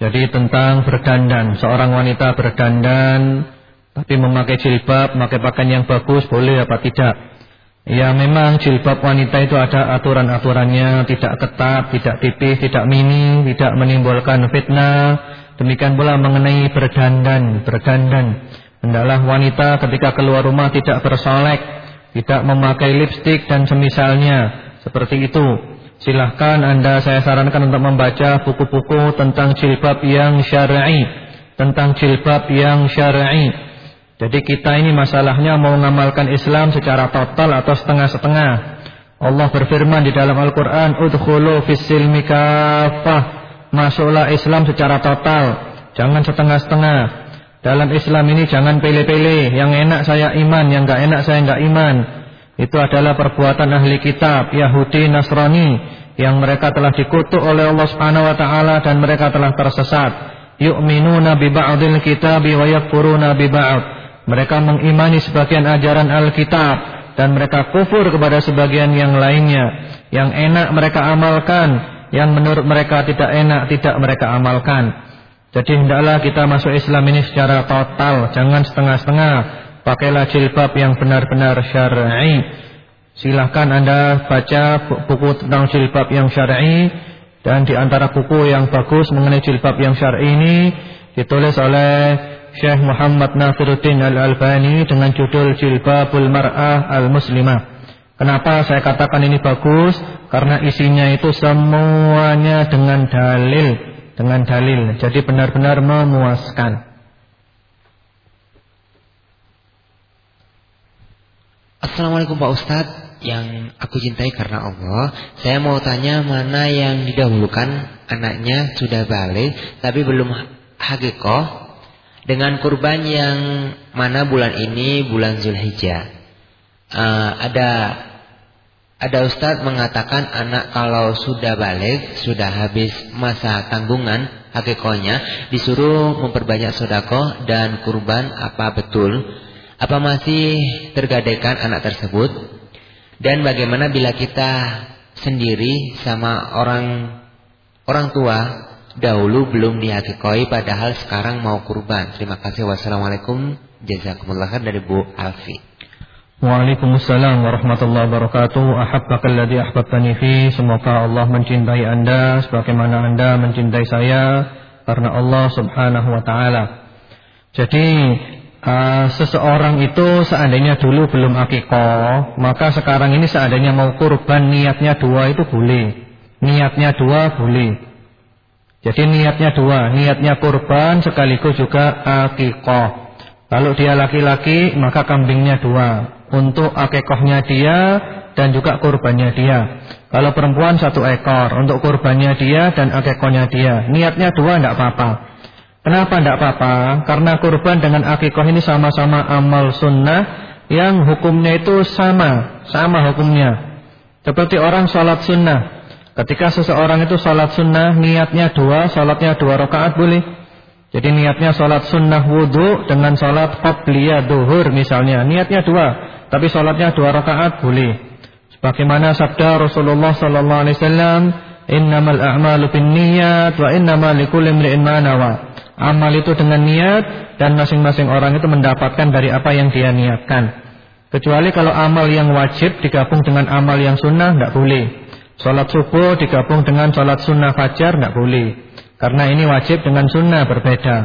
Jadi tentang berdandan, seorang wanita berdandan tapi memakai jilbab, memakai pakaian yang bagus boleh apa tidak? Ya memang jilbab wanita itu ada aturan-aturannya, tidak ketat, tidak tipis, tidak mini, tidak menimbulkan fitnah. Demikian pula mengenai berdandan, berdandan. Hendaklah wanita ketika keluar rumah tidak bersolek, tidak memakai lipstik dan semisalnya, seperti itu. Silahkan Anda saya sarankan untuk membaca buku-buku tentang jilbab yang syar'i, tentang jilbab yang syar'i. Jadi kita ini masalahnya mau mengamalkan Islam secara total atau setengah-setengah. Allah berfirman di dalam Al-Qur'an, "Udkhulu fis-silmi Masuklah Islam secara total, jangan setengah-setengah. Dalam Islam ini jangan pilih-pilih, yang enak saya iman, yang enggak enak saya enggak iman. Itu adalah perbuatan ahli kitab Yahudi Nasrani yang mereka telah dikutuk oleh Allah Subhanahu wa taala dan mereka telah tersesat. Yu'minuna bi ba'dil kitabi wa yakfuruna bi ba'd. Mereka mengimani sebagian ajaran Alkitab dan mereka kufur kepada sebagian yang lainnya. Yang enak mereka amalkan, yang menurut mereka tidak enak tidak mereka amalkan. Jadi hendaklah kita masuk Islam ini secara total, jangan setengah-setengah. Pakailah jilbab yang benar-benar syar'i. Silahkan Anda baca buku tentang jilbab yang syar'i dan di antara buku yang bagus mengenai jilbab yang syar'i ini ditulis oleh Syekh Muhammad Nafiruddin Al-Albani dengan judul Jilbabul Mar'ah Al-Muslimah. Kenapa saya katakan ini bagus? Karena isinya itu semuanya dengan dalil, dengan dalil. Jadi benar-benar memuaskan. Assalamualaikum Pak Ustadz Yang aku cintai karena Allah Saya mau tanya mana yang didahulukan Anaknya sudah balik Tapi belum hakikoh Dengan kurban yang Mana bulan ini Bulan Zulhijjah uh, Ada Ada Ustadz mengatakan Anak kalau sudah balik Sudah habis masa tanggungan Hakikohnya Disuruh memperbanyak sodako Dan kurban apa betul apa masih tergadaikan anak tersebut? Dan bagaimana bila kita sendiri sama orang orang tua dahulu belum dihakikoi padahal sekarang mau kurban. Terima kasih. Wassalamualaikum. Jazakumullah khair dari Bu Alfi. Waalaikumsalam warahmatullahi wabarakatuh. Ahabbaka alladhi ahbabtani fi. Semoga Allah mencintai Anda sebagaimana Anda mencintai saya karena Allah Subhanahu wa taala. Jadi uh, seseorang itu seandainya dulu belum akikoh, maka sekarang ini seandainya mau kurban niatnya dua itu boleh. Niatnya dua boleh. Jadi niatnya dua, niatnya kurban sekaligus juga akikoh. Kalau dia laki-laki maka kambingnya dua. untuk akikohnya dia dan juga kurbannya dia. Kalau perempuan satu ekor untuk kurbannya dia dan akikohnya dia. Niatnya dua tidak apa-apa. Kenapa tidak apa-apa? Karena kurban dengan akikoh ini sama-sama amal sunnah yang hukumnya itu sama, sama hukumnya. Seperti orang sholat sunnah. Ketika seseorang itu sholat sunnah, niatnya dua, sholatnya dua rakaat boleh. Jadi niatnya sholat sunnah wudhu dengan sholat qabliyah duhur misalnya. Niatnya dua, tapi sholatnya dua rakaat boleh. Sebagaimana sabda Rasulullah sallallahu alaihi wasallam, "Innamal a'malu binniyat wa innamal likulli imri'in ma nawa." Amal itu dengan niat dan masing-masing orang itu mendapatkan dari apa yang dia niatkan. Kecuali kalau amal yang wajib digabung dengan amal yang sunnah tidak boleh. Sholat subuh digabung dengan sholat sunnah fajar tidak boleh. Karena ini wajib dengan sunnah berbeda.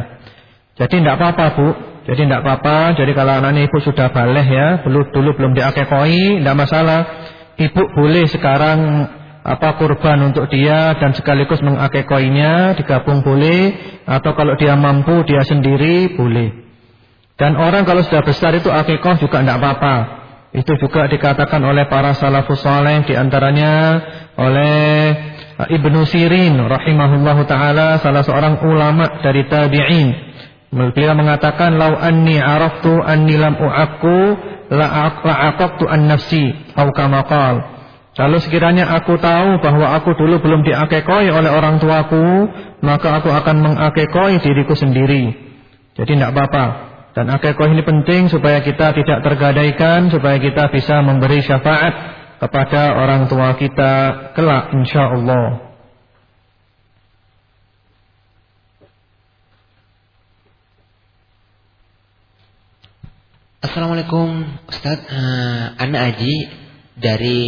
Jadi tidak apa-apa bu. Jadi tidak apa-apa. Jadi kalau anaknya ibu sudah balik ya, dulu dulu belum diakekoi, tidak masalah. Ibu boleh sekarang apa kurban untuk dia dan sekaligus mengakekoinya digabung boleh atau kalau dia mampu dia sendiri boleh. Dan orang kalau sudah besar itu akikoh juga tidak apa-apa. Itu juga dikatakan oleh para salafus saleh di antaranya oleh Ibnu Sirin rahimahullahu taala salah seorang ulama dari tabi'in. Beliau mengatakan lau anni araftu anni lam u'akku la an nafsi atau kama Kalau sekiranya aku tahu bahwa aku dulu belum diakekoi oleh orang tuaku, maka aku akan mengakekoi diriku sendiri. Jadi tidak apa-apa. Dan akikoh ini penting supaya kita tidak tergadaikan, supaya kita bisa memberi syafaat kepada orang tua kita kelak insyaallah. Assalamualaikum Ustaz. Uh, Ana Aji dari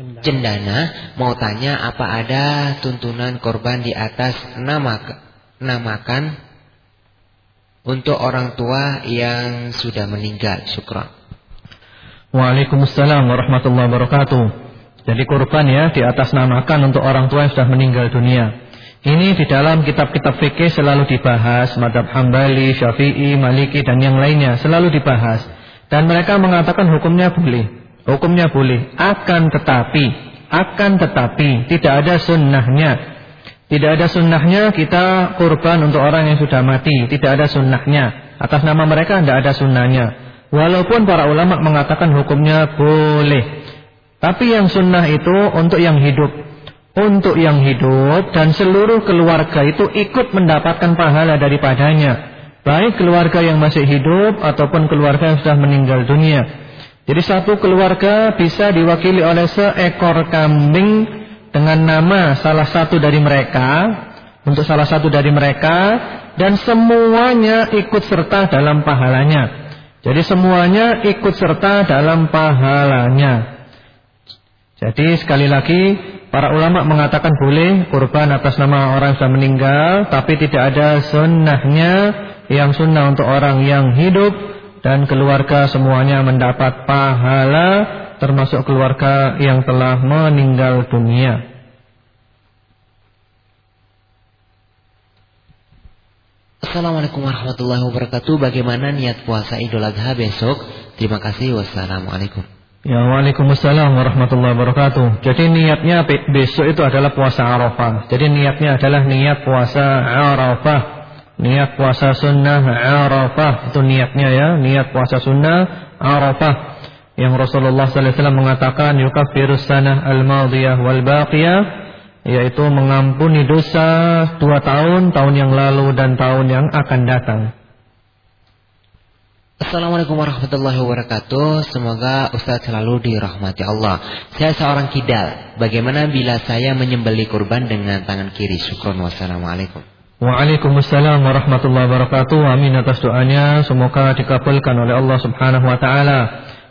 Jendana mau tanya apa ada tuntunan korban di atas nama namakan untuk orang tua yang sudah meninggal. Syukran. Waalaikumsalam warahmatullahi wabarakatuh. Jadi kurban ya di atas namakan untuk orang tua yang sudah meninggal dunia. Ini di dalam kitab-kitab fikih selalu dibahas, madhab Hambali, Syafi'i, Maliki dan yang lainnya selalu dibahas. Dan mereka mengatakan hukumnya boleh. Hukumnya boleh. Akan tetapi, akan tetapi tidak ada sunnahnya tidak ada sunnahnya kita kurban untuk orang yang sudah mati. Tidak ada sunnahnya. Atas nama mereka tidak ada sunnahnya. Walaupun para ulama mengatakan hukumnya boleh. Tapi yang sunnah itu untuk yang hidup. Untuk yang hidup dan seluruh keluarga itu ikut mendapatkan pahala daripadanya. Baik keluarga yang masih hidup ataupun keluarga yang sudah meninggal dunia. Jadi satu keluarga bisa diwakili oleh seekor kambing dengan nama salah satu dari mereka untuk salah satu dari mereka dan semuanya ikut serta dalam pahalanya. Jadi semuanya ikut serta dalam pahalanya. Jadi sekali lagi para ulama mengatakan boleh kurban atas nama orang yang sudah meninggal tapi tidak ada sunnahnya yang sunnah untuk orang yang hidup dan keluarga semuanya mendapat pahala termasuk keluarga yang telah meninggal dunia. Assalamualaikum warahmatullahi wabarakatuh. Bagaimana niat puasa Idul Adha besok? Terima kasih. Wassalamualaikum. Ya, Waalaikumsalam warahmatullahi wabarakatuh. Jadi niatnya besok itu adalah puasa Arafah. Jadi niatnya adalah niat puasa Arafah. Niat puasa sunnah Arafah. Itu niatnya ya. Niat puasa sunnah Arafah yang Rasulullah sallallahu alaihi wasallam mengatakan yukaffirus sanah al-madiyah wal baqiyah yaitu mengampuni dosa dua tahun, tahun yang lalu dan tahun yang akan datang. Assalamualaikum warahmatullahi wabarakatuh. Semoga Ustaz selalu dirahmati Allah. Saya seorang kidal. Bagaimana bila saya menyembeli kurban dengan tangan kiri? Syukron. Wassalamualaikum. Waalaikumsalam warahmatullahi wabarakatuh. Amin atas doanya. Semoga dikabulkan oleh Allah subhanahu wa ta'ala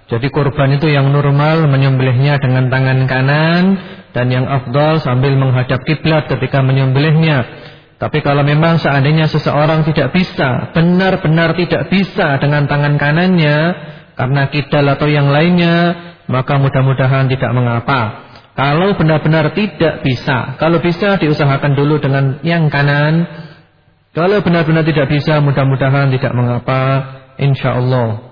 jadi kurban itu yang normal menyembelihnya dengan tangan kanan dan yang afdal sambil menghadap kiblat ketika menyembelihnya. Tapi kalau memang seandainya seseorang tidak bisa, benar-benar tidak bisa dengan tangan kanannya karena kidal atau yang lainnya, maka mudah-mudahan tidak mengapa. Kalau benar-benar tidak bisa, kalau bisa diusahakan dulu dengan yang kanan. Kalau benar-benar tidak bisa, mudah-mudahan tidak mengapa, insyaallah.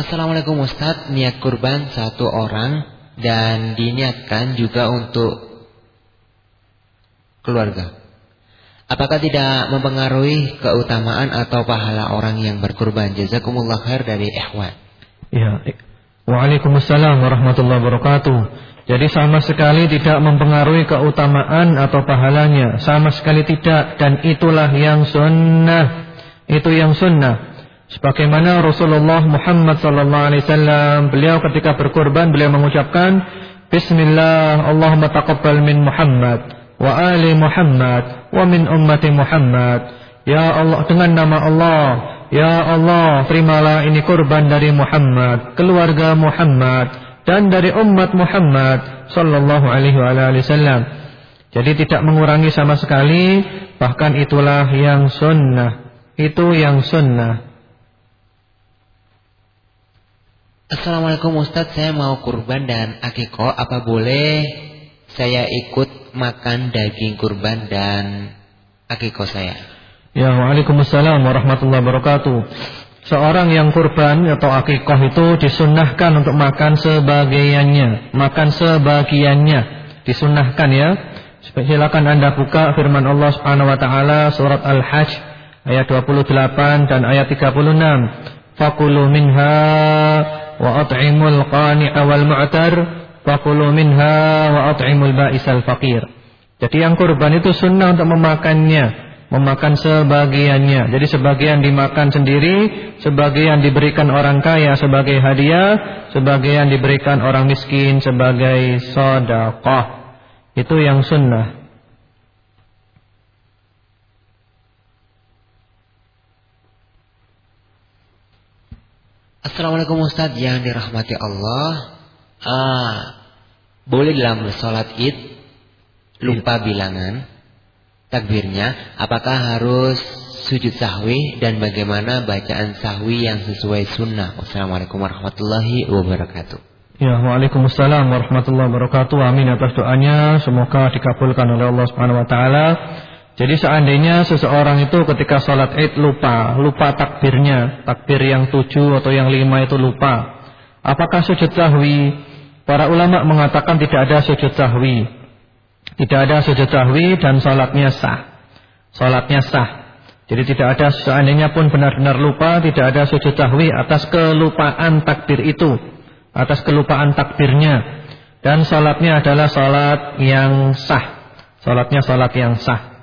Assalamualaikum Ustaz, niat kurban satu orang dan diniatkan juga untuk keluarga. Apakah tidak mempengaruhi keutamaan atau pahala orang yang berkurban? Jazakumullah khair dari ikhwan. Ya. Waalaikumsalam warahmatullahi wabarakatuh. Jadi sama sekali tidak mempengaruhi keutamaan atau pahalanya. Sama sekali tidak. Dan itulah yang sunnah. Itu yang sunnah. Sebagaimana Rasulullah Muhammad sallallahu alaihi wasallam beliau ketika berkorban beliau mengucapkan Bismillah Allahumma taqabbal min Muhammad wa ali Muhammad wa min ummati Muhammad. Ya Allah dengan nama Allah Ya Allah terimalah ini kurban dari Muhammad keluarga Muhammad dan dari umat Muhammad sallallahu alaihi wasallam. Jadi tidak mengurangi sama sekali bahkan itulah yang sunnah itu yang sunnah Assalamualaikum Ustadz, saya mau kurban dan akikoh. Apa boleh saya ikut makan daging kurban dan akikoh saya? Ya, Waalaikumsalam warahmatullahi wabarakatuh. Seorang yang kurban atau akikoh itu disunnahkan untuk makan sebagiannya. Makan sebagiannya. Disunnahkan ya. Silakan anda buka firman Allah subhanahu wa ta'ala surat Al-Hajj ayat 28 dan ayat 36. Fakulu minha wal mu'tar fakulu minha wa at'imul ba'isal faqir. Jadi yang kurban itu sunnah untuk memakannya, memakan sebagiannya. Jadi sebagian dimakan sendiri, sebagian diberikan orang kaya sebagai hadiah, sebagian diberikan orang miskin sebagai sedekah. Itu yang sunnah. Assalamualaikum Ustaz yang dirahmati Allah. Ah, boleh dalam sholat id lupa bilangan takbirnya, apakah harus sujud sahwi dan bagaimana bacaan sahwi yang sesuai sunnah? Wassalamualaikum warahmatullahi wabarakatuh. Ya, Waalaikumsalam warahmatullahi wabarakatuh. Amin atas doanya. Semoga dikabulkan oleh Allah Subhanahu wa taala. Jadi seandainya seseorang itu ketika sholat id lupa, lupa takbirnya, takbir yang tujuh atau yang lima itu lupa. Apakah sujud sahwi? Para ulama mengatakan tidak ada sujud sahwi. Tidak ada sujud sahwi dan sholatnya sah. Sholatnya sah. Jadi tidak ada seandainya pun benar-benar lupa, tidak ada sujud sahwi atas kelupaan takbir itu. Atas kelupaan takbirnya. Dan sholatnya adalah sholat yang sah. Sholatnya sholat yang sah.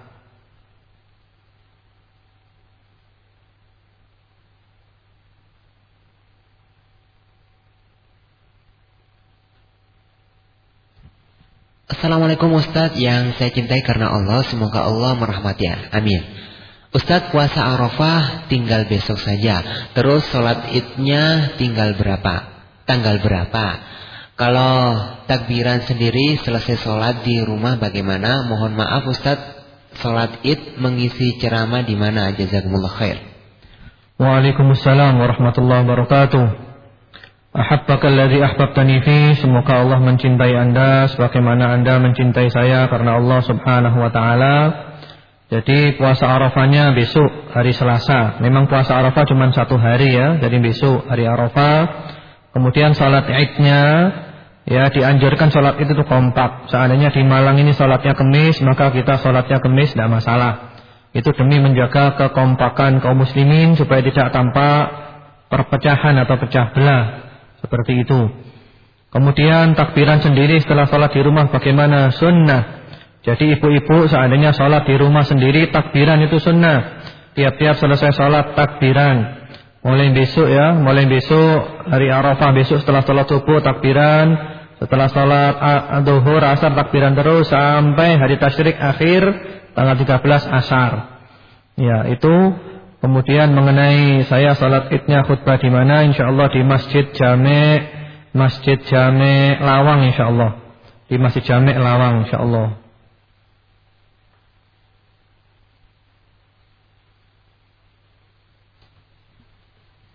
Assalamualaikum Ustadz yang saya cintai karena Allah Semoga Allah merahmati Amin Ustadz puasa Arafah tinggal besok saja Terus sholat idnya tinggal berapa? Tanggal berapa? Kalau takbiran sendiri selesai sholat di rumah bagaimana? Mohon maaf Ustadz Sholat id mengisi ceramah di mana? Jazakumullah khair Waalaikumsalam warahmatullahi wabarakatuh Ahabbakalladzi ahbabtani fi Semoga Allah mencintai anda Sebagaimana anda mencintai saya Karena Allah subhanahu wa ta'ala. Jadi puasa Arafahnya besok Hari Selasa. Memang puasa Arafah cuma satu hari ya Jadi besok hari Arafah. Kemudian salat idnya Ya dianjurkan salat itu tuh kompak. Seandainya di Malang ini salatnya kemis Maka kita salatnya kemis tidak masalah. Itu demi menjaga kekompakan kaum muslimin Supaya tidak tampak perpecahan atau pecah belah seperti itu. Kemudian takbiran sendiri setelah sholat di rumah bagaimana? Sunnah. Jadi ibu-ibu seandainya sholat di rumah sendiri takbiran itu sunnah. Tiap-tiap selesai sholat takbiran. Mulai besok ya, mulai besok hari Arafah besok setelah sholat subuh takbiran. Setelah sholat duhur asar takbiran terus sampai hari tasyrik akhir tanggal 13 asar. Ya itu Kemudian mengenai saya salat idnya khutbah di mana? Insyaallah di Masjid Jami' Masjid Jami' Lawang insyaallah. Di Masjid Jami' Lawang insyaallah.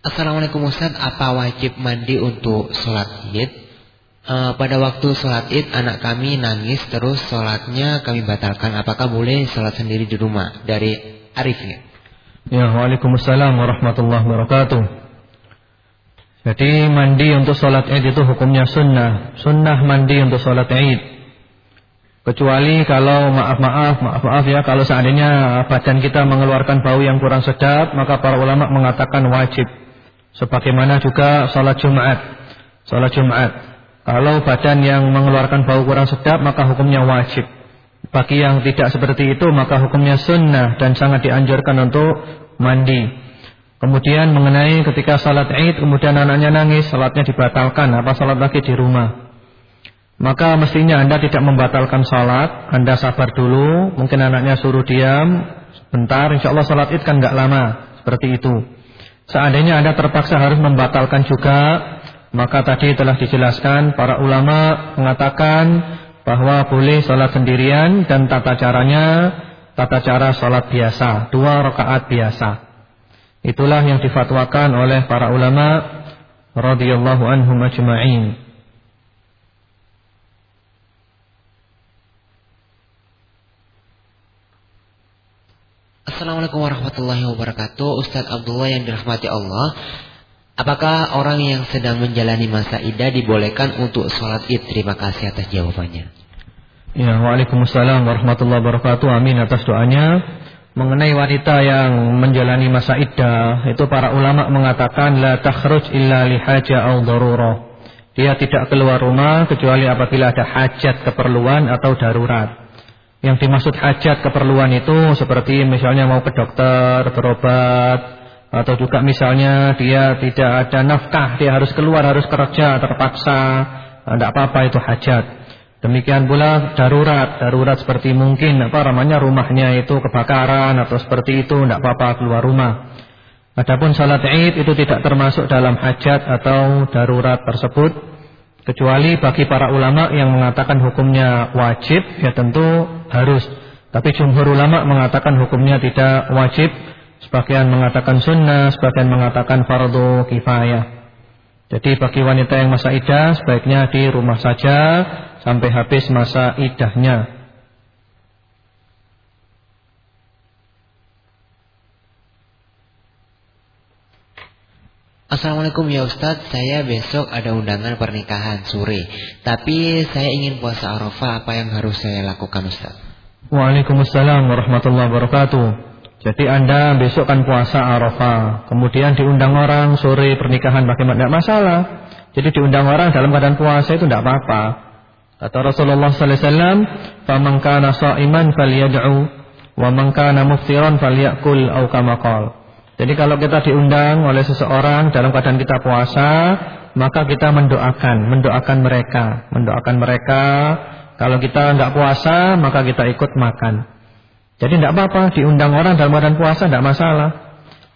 Assalamualaikum Ustaz, apa wajib mandi untuk sholat id? E, pada waktu sholat id anak kami nangis terus sholatnya kami batalkan. Apakah boleh sholat sendiri di rumah? Dari Arif Ya, Waalaikumsalam warahmatullahi wabarakatuh. Jadi mandi untuk sholat id itu hukumnya sunnah. Sunnah mandi untuk sholat id. Kecuali kalau maaf maaf maaf maaf ya kalau seandainya badan kita mengeluarkan bau yang kurang sedap maka para ulama mengatakan wajib. Sebagaimana juga sholat Jumat. Sholat Jumat. Kalau badan yang mengeluarkan bau kurang sedap maka hukumnya wajib. Bagi yang tidak seperti itu maka hukumnya sunnah dan sangat dianjurkan untuk mandi. Kemudian mengenai ketika salat Id kemudian anaknya nangis, salatnya dibatalkan, apa salat lagi di rumah? Maka mestinya Anda tidak membatalkan salat, Anda sabar dulu, mungkin anaknya suruh diam sebentar, insya Allah salat Id kan nggak lama, seperti itu. Seandainya Anda terpaksa harus membatalkan juga, maka tadi telah dijelaskan para ulama mengatakan bahwa boleh salat sendirian dan tata caranya tata cara salat biasa, dua rakaat biasa. Itulah yang difatwakan oleh para ulama radhiyallahu anhum ajma'in. Assalamualaikum warahmatullahi wabarakatuh Ustadz Abdullah yang dirahmati Allah Apakah orang yang sedang menjalani masa idah dibolehkan untuk sholat id? Terima kasih atas jawabannya Ya, Waalaikumsalam warahmatullahi wabarakatuh Amin atas doanya mengenai wanita yang menjalani masa iddah itu para ulama mengatakan la takhruj illa li haja au darurah. Dia tidak keluar rumah kecuali apabila ada hajat keperluan atau darurat. Yang dimaksud hajat keperluan itu seperti misalnya mau ke dokter, berobat atau juga misalnya dia tidak ada nafkah, dia harus keluar, harus kerja terpaksa, tidak apa-apa itu hajat. Demikian pula darurat, darurat seperti mungkin apa namanya rumahnya itu kebakaran atau seperti itu tidak apa-apa keluar rumah. Adapun salat Id itu tidak termasuk dalam hajat atau darurat tersebut kecuali bagi para ulama yang mengatakan hukumnya wajib ya tentu harus. Tapi jumhur ulama mengatakan hukumnya tidak wajib, sebagian mengatakan sunnah, sebagian mengatakan fardu kifayah. Jadi bagi wanita yang masa idah sebaiknya di rumah saja sampai habis masa idahnya. Assalamualaikum ya Ustadz, saya besok ada undangan pernikahan sore. Tapi saya ingin puasa Arafah, apa yang harus saya lakukan Ustadz? Waalaikumsalam warahmatullahi wabarakatuh. Jadi Anda besok kan puasa Arafah, kemudian diundang orang sore pernikahan bagaimana? Tidak masalah. Jadi diundang orang dalam keadaan puasa itu tidak apa-apa. Kata Rasulullah sallallahu alaihi wasallam, "Faman kana sha'iman falyad'u wa man kana muftiran falyakul Jadi kalau kita diundang oleh seseorang dalam keadaan kita puasa, maka kita mendoakan, mendoakan mereka, mendoakan mereka. Kalau kita enggak puasa, maka kita ikut makan. Jadi tidak apa-apa diundang orang dalam keadaan puasa tidak masalah.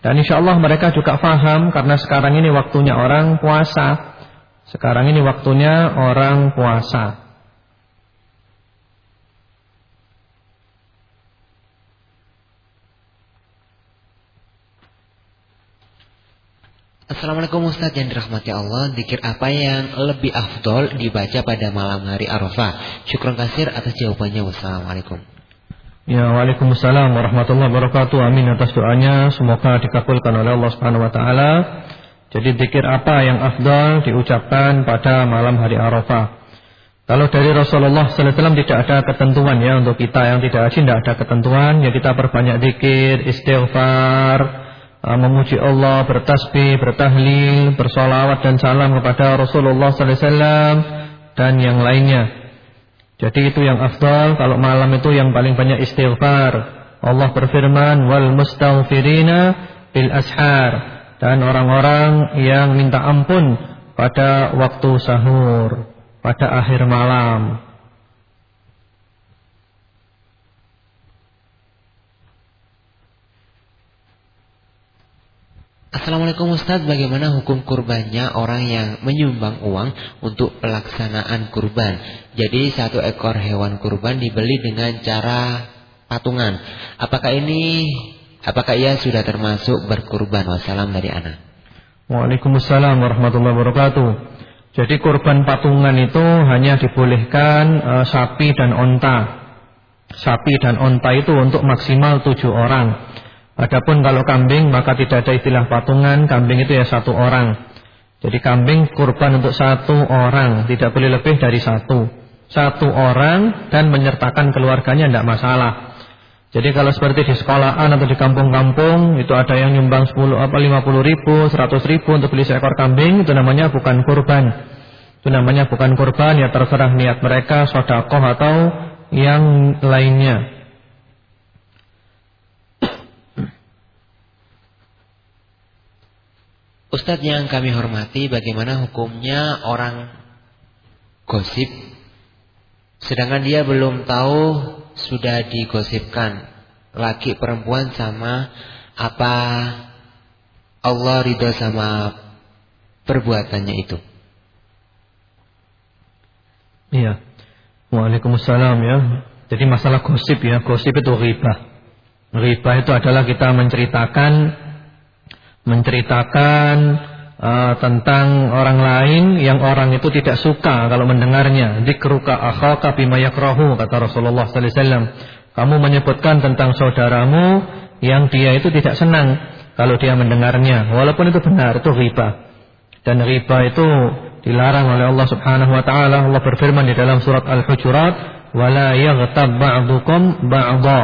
Dan insya Allah mereka juga faham karena sekarang ini waktunya orang puasa. Sekarang ini waktunya orang puasa. Assalamualaikum Ustaz yang dirahmati Allah Dikir apa yang lebih afdol dibaca pada malam hari Arafah Syukron kasir atas jawabannya Wassalamualaikum Ya Waalaikumsalam warahmatullahi wabarakatuh. Amin atas doanya. Semoga dikabulkan oleh Allah subhanahu wa ta'ala. Jadi dikir apa yang afdol diucapkan pada malam hari Arafah. Kalau dari Rasulullah SAW tidak ada ketentuan ya Untuk kita. Yang tidak haji tidak ada ketentuan. Ya kita perbanyak dikir, istighfar Ah, memuji Allah, bertasbih, bertahlil, bersolawat dan salam kepada Rasulullah sallallahu alaihi wasallam dan yang lainnya. Jadi itu yang afdal kalau malam itu yang paling banyak istighfar. Allah berfirman wal mustaghfirina bil ashar dan orang-orang yang minta ampun pada waktu sahur, pada akhir malam. Assalamualaikum Ustaz, bagaimana hukum kurbannya orang yang menyumbang uang untuk pelaksanaan kurban? Jadi satu ekor hewan kurban dibeli dengan cara patungan. Apakah ini, apakah ia sudah termasuk berkurban? Wassalam dari anak. Waalaikumsalam warahmatullahi wabarakatuh. Jadi kurban patungan itu hanya dibolehkan uh, sapi dan onta. Sapi dan onta itu untuk maksimal tujuh orang. Adapun kalau kambing maka tidak ada istilah patungan, kambing itu ya satu orang. Jadi kambing kurban untuk satu orang, tidak boleh lebih dari satu. Satu orang dan menyertakan keluarganya tidak masalah. Jadi kalau seperti di sekolahan atau di kampung-kampung itu ada yang nyumbang 10 apa 50 ribu, 100 ribu untuk beli seekor kambing itu namanya bukan kurban. Itu namanya bukan kurban ya terserah niat mereka sodakoh atau yang lainnya. Ustadz yang kami hormati bagaimana hukumnya orang gosip sedangkan dia belum tahu sudah digosipkan laki perempuan sama apa Allah ridho sama perbuatannya itu. Iya. Waalaikumsalam ya. Jadi masalah gosip ya, gosip itu riba. Riba itu adalah kita menceritakan menceritakan uh, tentang orang lain yang orang itu tidak suka kalau mendengarnya. Dzikruka akhaka bima yakrahu kata Rasulullah sallallahu alaihi wasallam. Kamu menyebutkan tentang saudaramu yang dia itu tidak senang kalau dia mendengarnya. Walaupun itu benar, itu riba. Dan riba itu dilarang oleh Allah Subhanahu wa taala. Allah berfirman di dalam surat Al-Hujurat, "Wala yaghtab ba'dukum ba'dha."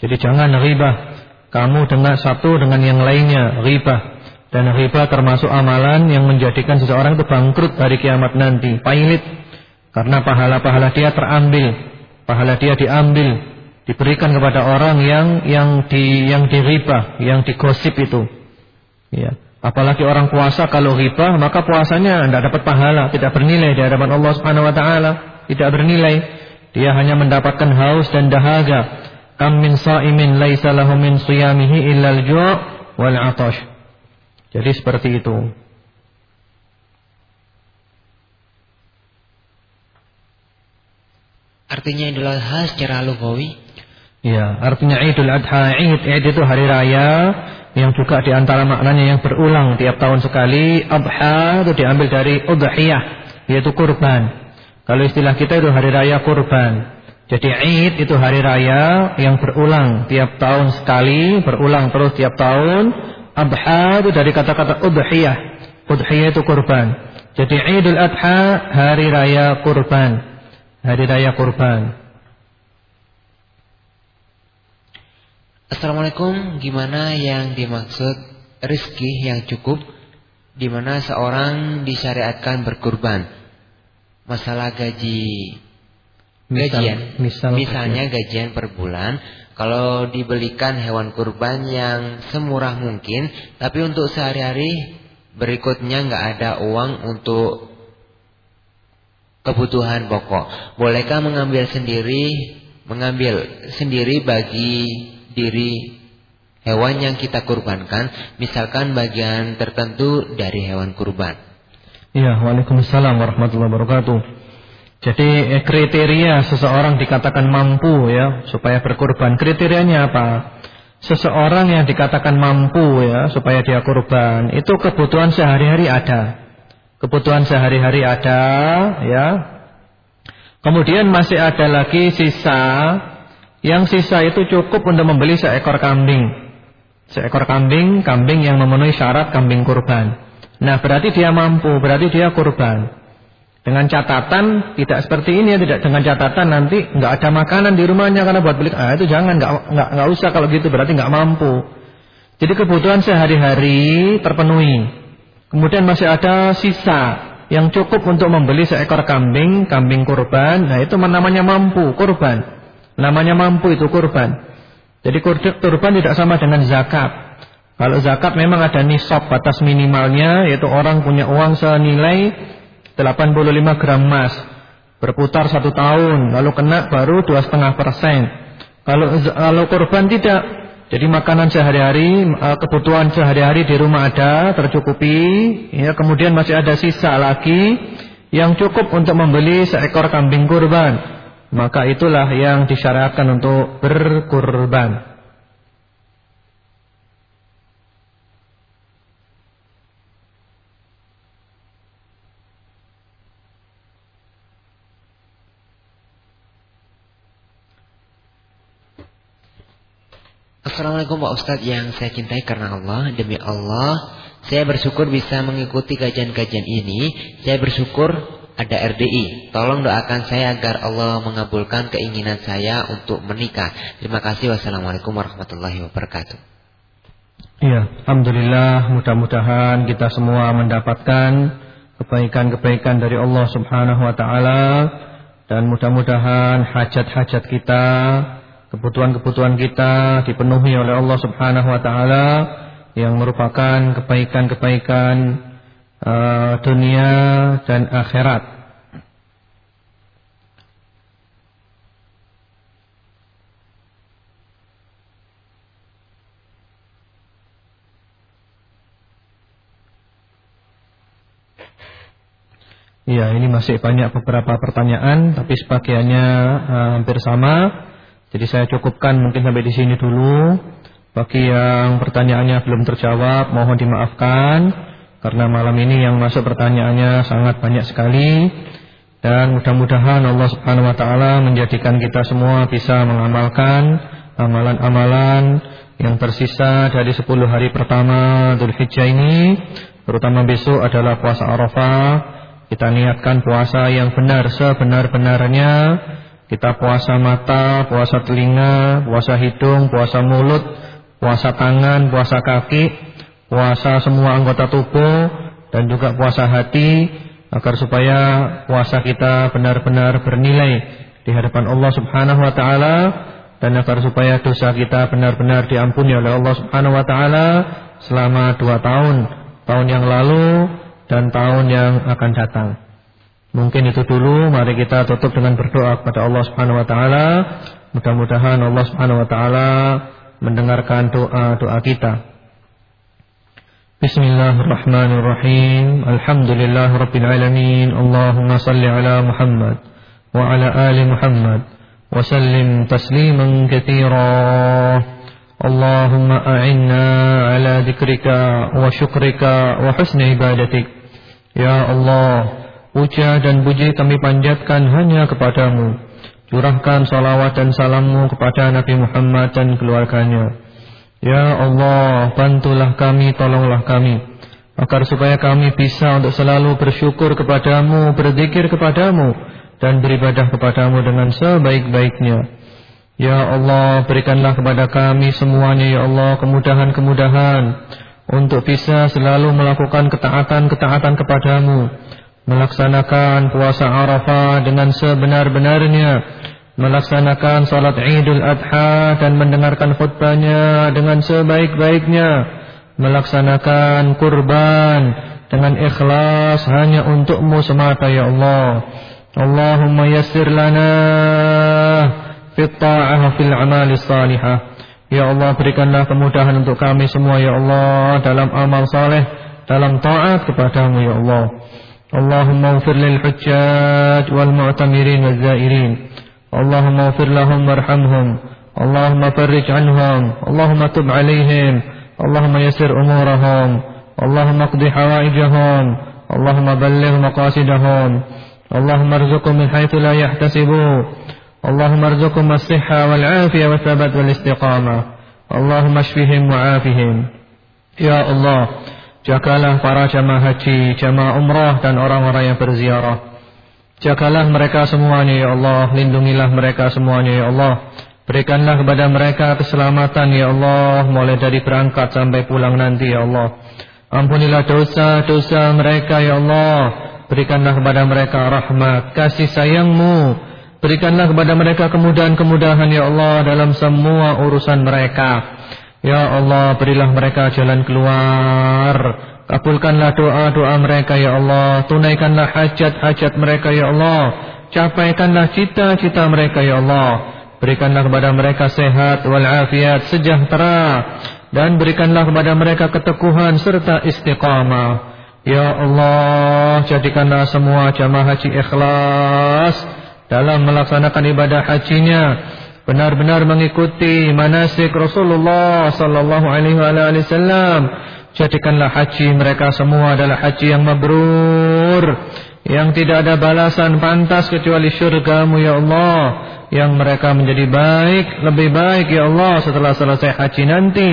Jadi jangan riba kamu dengan satu dengan yang lainnya riba. Dan riba termasuk amalan yang menjadikan seseorang itu bangkrut hari kiamat nanti pailit. Karena pahala-pahala dia terambil pahala dia diambil diberikan kepada orang yang yang di yang diriba yang digosip itu. Ya. Apalagi orang puasa kalau riba maka puasanya tidak dapat pahala tidak bernilai di hadapan Allah Subhanahu wa taala tidak bernilai. Dia hanya mendapatkan haus dan dahaga Kam min laisa lahu min siyamihi illa al-ju' wal 'atash. Jadi seperti itu. Artinya Idul Adha secara lugawi? Ya, artinya Idul Adha, Id, Id itu hari raya yang juga di antara maknanya yang berulang tiap tahun sekali. Adha itu diambil dari udhiyah, yaitu kurban. Kalau istilah kita itu hari raya kurban. Jadi Eid itu hari raya yang berulang tiap tahun sekali, berulang terus tiap tahun. Adha itu dari kata-kata udhiyah. Udhiyah itu kurban. Jadi Idul Adha hari raya kurban. Hari raya kurban. Assalamualaikum, gimana yang dimaksud rezeki yang cukup di mana seorang disyariatkan berkurban? Masalah gaji gajian. Misal, Misalnya gajian per bulan, kalau dibelikan hewan kurban yang semurah mungkin, tapi untuk sehari-hari berikutnya nggak ada uang untuk kebutuhan pokok. Bolehkah mengambil sendiri, mengambil sendiri bagi diri hewan yang kita kurbankan, misalkan bagian tertentu dari hewan kurban? Ya, Waalaikumsalam warahmatullahi wabarakatuh. Jadi eh, kriteria seseorang dikatakan mampu ya supaya berkorban. Kriterianya apa? Seseorang yang dikatakan mampu ya supaya dia korban itu kebutuhan sehari-hari ada. Kebutuhan sehari-hari ada ya. Kemudian masih ada lagi sisa yang sisa itu cukup untuk membeli seekor kambing. Seekor kambing, kambing yang memenuhi syarat kambing kurban. Nah, berarti dia mampu, berarti dia kurban. Dengan catatan tidak seperti ini ya, tidak dengan catatan nanti nggak ada makanan di rumahnya karena buat beli. Ah itu jangan nggak nggak nggak usah kalau gitu berarti nggak mampu. Jadi kebutuhan sehari-hari terpenuhi. Kemudian masih ada sisa yang cukup untuk membeli seekor kambing, kambing kurban. Nah itu namanya mampu kurban. Namanya mampu itu kurban. Jadi kurban tidak sama dengan zakat. Kalau zakat memang ada nisab batas minimalnya yaitu orang punya uang senilai 85 gram emas. Berputar satu tahun lalu kena baru dua setengah persen. Kalau kalau korban tidak jadi makanan sehari-hari eh, kebutuhan sehari-hari di rumah ada tercukupi ya kemudian masih ada sisa lagi yang cukup untuk membeli seekor kambing kurban. Maka itulah yang disyariatkan untuk berkurban Assalamualaikum Pak Ustadz yang saya cintai karena Allah Demi Allah Saya bersyukur bisa mengikuti kajian-kajian ini. Saya bersyukur ada RDI. Tolong doakan saya agar Allah mengabulkan keinginan saya untuk menikah. Terima kasih. Wassalamualaikum warahmatullahi wabarakatuh. Ya, Alhamdulillah mudah-mudahan kita semua mendapatkan kebaikan-kebaikan dari Allah Subhanahu wa taala dan mudah-mudahan hajat-hajat kita, kebutuhan-kebutuhan kita dipenuhi oleh Allah Subhanahu wa taala yang merupakan kebaikan-kebaikan uh, dunia dan akhirat. Ya, ini masih banyak beberapa pertanyaan, tapi sebagiannya uh, hampir sama. Jadi saya cukupkan mungkin sampai di sini dulu. Bagi yang pertanyaannya belum terjawab, mohon dimaafkan karena malam ini yang masuk pertanyaannya sangat banyak sekali dan mudah-mudahan Allah Subhanahu wa taala menjadikan kita semua bisa mengamalkan amalan-amalan yang tersisa dari 10 hari pertama Dzulhijjah ini, terutama besok adalah puasa Arafah. Kita niatkan puasa yang benar sebenar-benarnya. Kita puasa mata, puasa telinga, puasa hidung, puasa mulut, puasa tangan, puasa kaki, puasa semua anggota tubuh dan juga puasa hati agar supaya puasa kita benar-benar bernilai di hadapan Allah Subhanahu wa taala dan agar supaya dosa kita benar-benar diampuni oleh Allah Subhanahu wa taala selama dua tahun, tahun yang lalu dan tahun yang akan datang. Mungkin itu dulu, mari kita tutup dengan berdoa kepada Allah Subhanahu wa taala. Mudah-mudahan Allah Subhanahu wa taala mendengarkan doa-doa kita. Bismillahirrahmanirrahim. Alhamdulillah rabbil alamin. Allahumma salli ala Muhammad wa ala ali Muhammad wa sallim tasliman katsira. Ala dzikrika wa syukrika wa husni ibadatik. Puja dan puji kami panjatkan hanya kepadamu. Curahkan salawat dan salammu kepada Nabi Muhammad dan keluarganya. Ya Allah, bantulah kami, tolonglah kami. Agar supaya kami bisa untuk selalu bersyukur kepadamu, berzikir kepadamu, dan beribadah kepadamu dengan sebaik-baiknya. Ya Allah, berikanlah kepada kami semuanya, Ya Allah, kemudahan-kemudahan untuk bisa selalu melakukan ketaatan-ketaatan kepadamu melaksanakan puasa Arafah dengan sebenar-benarnya, melaksanakan salat Idul Adha dan mendengarkan khutbahnya dengan sebaik-baiknya, melaksanakan kurban dengan ikhlas hanya untukmu semata ya Allah. Allahumma yassir lana fit ta'ah fil amali salihah. Ya Allah berikanlah kemudahan untuk kami semua ya Allah dalam amal saleh, dalam taat kepadamu ya Allah. اللهم اغفر للحجاج والمعتمرين والزائرين. اللهم اغفر لهم وارحمهم. اللهم فرج عنهم. اللهم تب عليهم. اللهم يسر أمورهم. اللهم اقض حوائجهم. اللهم بلغ مقاصدهم. اللهم ارزقهم من حيث لا يحتسبوا. اللهم ارزقهم الصحة والعافية والثبات والاستقامة. اللهم اشفهم وعافهم. يا الله. Jagalah para jamaah haji, jamaah umrah dan orang-orang yang berziarah. Jagalah mereka semuanya ya Allah, lindungilah mereka semuanya ya Allah. Berikanlah kepada mereka keselamatan ya Allah, mulai dari berangkat sampai pulang nanti ya Allah. Ampunilah dosa-dosa mereka ya Allah. Berikanlah kepada mereka rahmat, kasih sayangmu. Berikanlah kepada mereka kemudahan-kemudahan ya Allah dalam semua urusan mereka. Ya Allah berilah mereka jalan keluar. Kabulkanlah doa-doa mereka ya Allah. Tunaikanlah hajat-hajat mereka ya Allah. Capaikanlah cita-cita mereka ya Allah. Berikanlah kepada mereka sehat walafiat sejahtera. Dan berikanlah kepada mereka keteguhan serta istiqamah. Ya Allah jadikanlah semua jamaah haji ikhlas Dalam melaksanakan ibadah hajinya benar-benar mengikuti manasik Rasulullah sallallahu alaihi wasallam. Jadikanlah haji mereka semua adalah haji yang mabrur, yang tidak ada balasan pantas kecuali syurgamu ya Allah, yang mereka menjadi baik, lebih baik ya Allah setelah selesai haji nanti,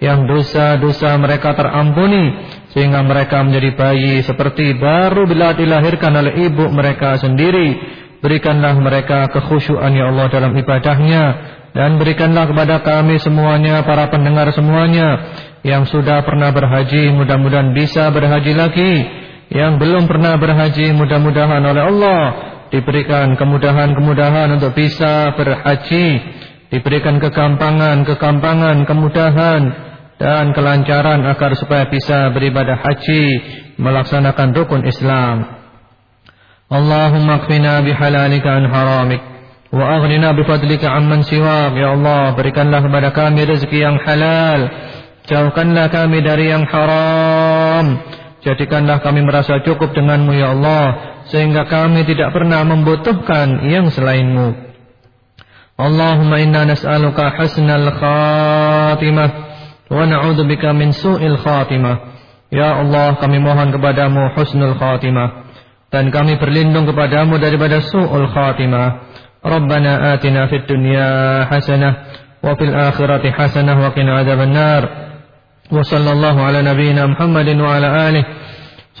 yang dosa-dosa mereka terampuni sehingga mereka menjadi bayi seperti baru bila dilahirkan oleh ibu mereka sendiri. Berikanlah mereka kekhusyuan ya Allah dalam ibadahnya. Dan berikanlah kepada kami semuanya para pendengar semuanya yang sudah pernah berhaji mudah-mudahan bisa berhaji lagi. Yang belum pernah berhaji mudah-mudahan oleh Allah. Diberikan kemudahan-kemudahan untuk bisa berhaji. Diberikan kegampangan-kegampangan kemudahan dan kelancaran agar supaya bisa beribadah haji melaksanakan rukun Islam Kfina bihalalika an haramik wa aghnina bifadlika amman siwak. Ya Allah berikanlah kepada kami rezeki yang halal. Jauhkanlah kami dari yang haram. Jadikanlah kami merasa cukup denganmu ya Allah sehingga kami tidak pernah membutuhkan yang selainmu. Allahumma inna nas'aluka husnal khatimah wa na'udzubika min su'il khatimah. Ya Allah kami mohon kepadamu husnul khatimah dan kami berlindung kepadamu daripada su'ul khatimah. Rabbana atina fid dunya hasanah wa fil akhirati hasanah wa qina adzaban nar. Wa sallallahu ala nabiyyina Muhammadin wa ala alihi.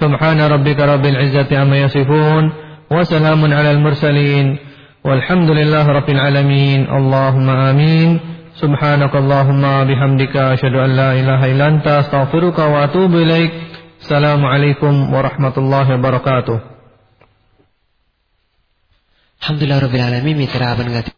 Subhana rabbika rabbil izzati amma yasifun wa salamun alal mursalin. Walhamdulillahi rabbil alamin. Allahumma amin. Subhanakallahumma bihamdika asyhadu an la ilaha illa anta astaghfiruka wa atubu ilaik. Assalamualaikum warahmatullahi wabarakatuh. අල්හම්දුලිල්ලාහ් රබ්බිල් ආලමීන් මේ තරාබන් ගති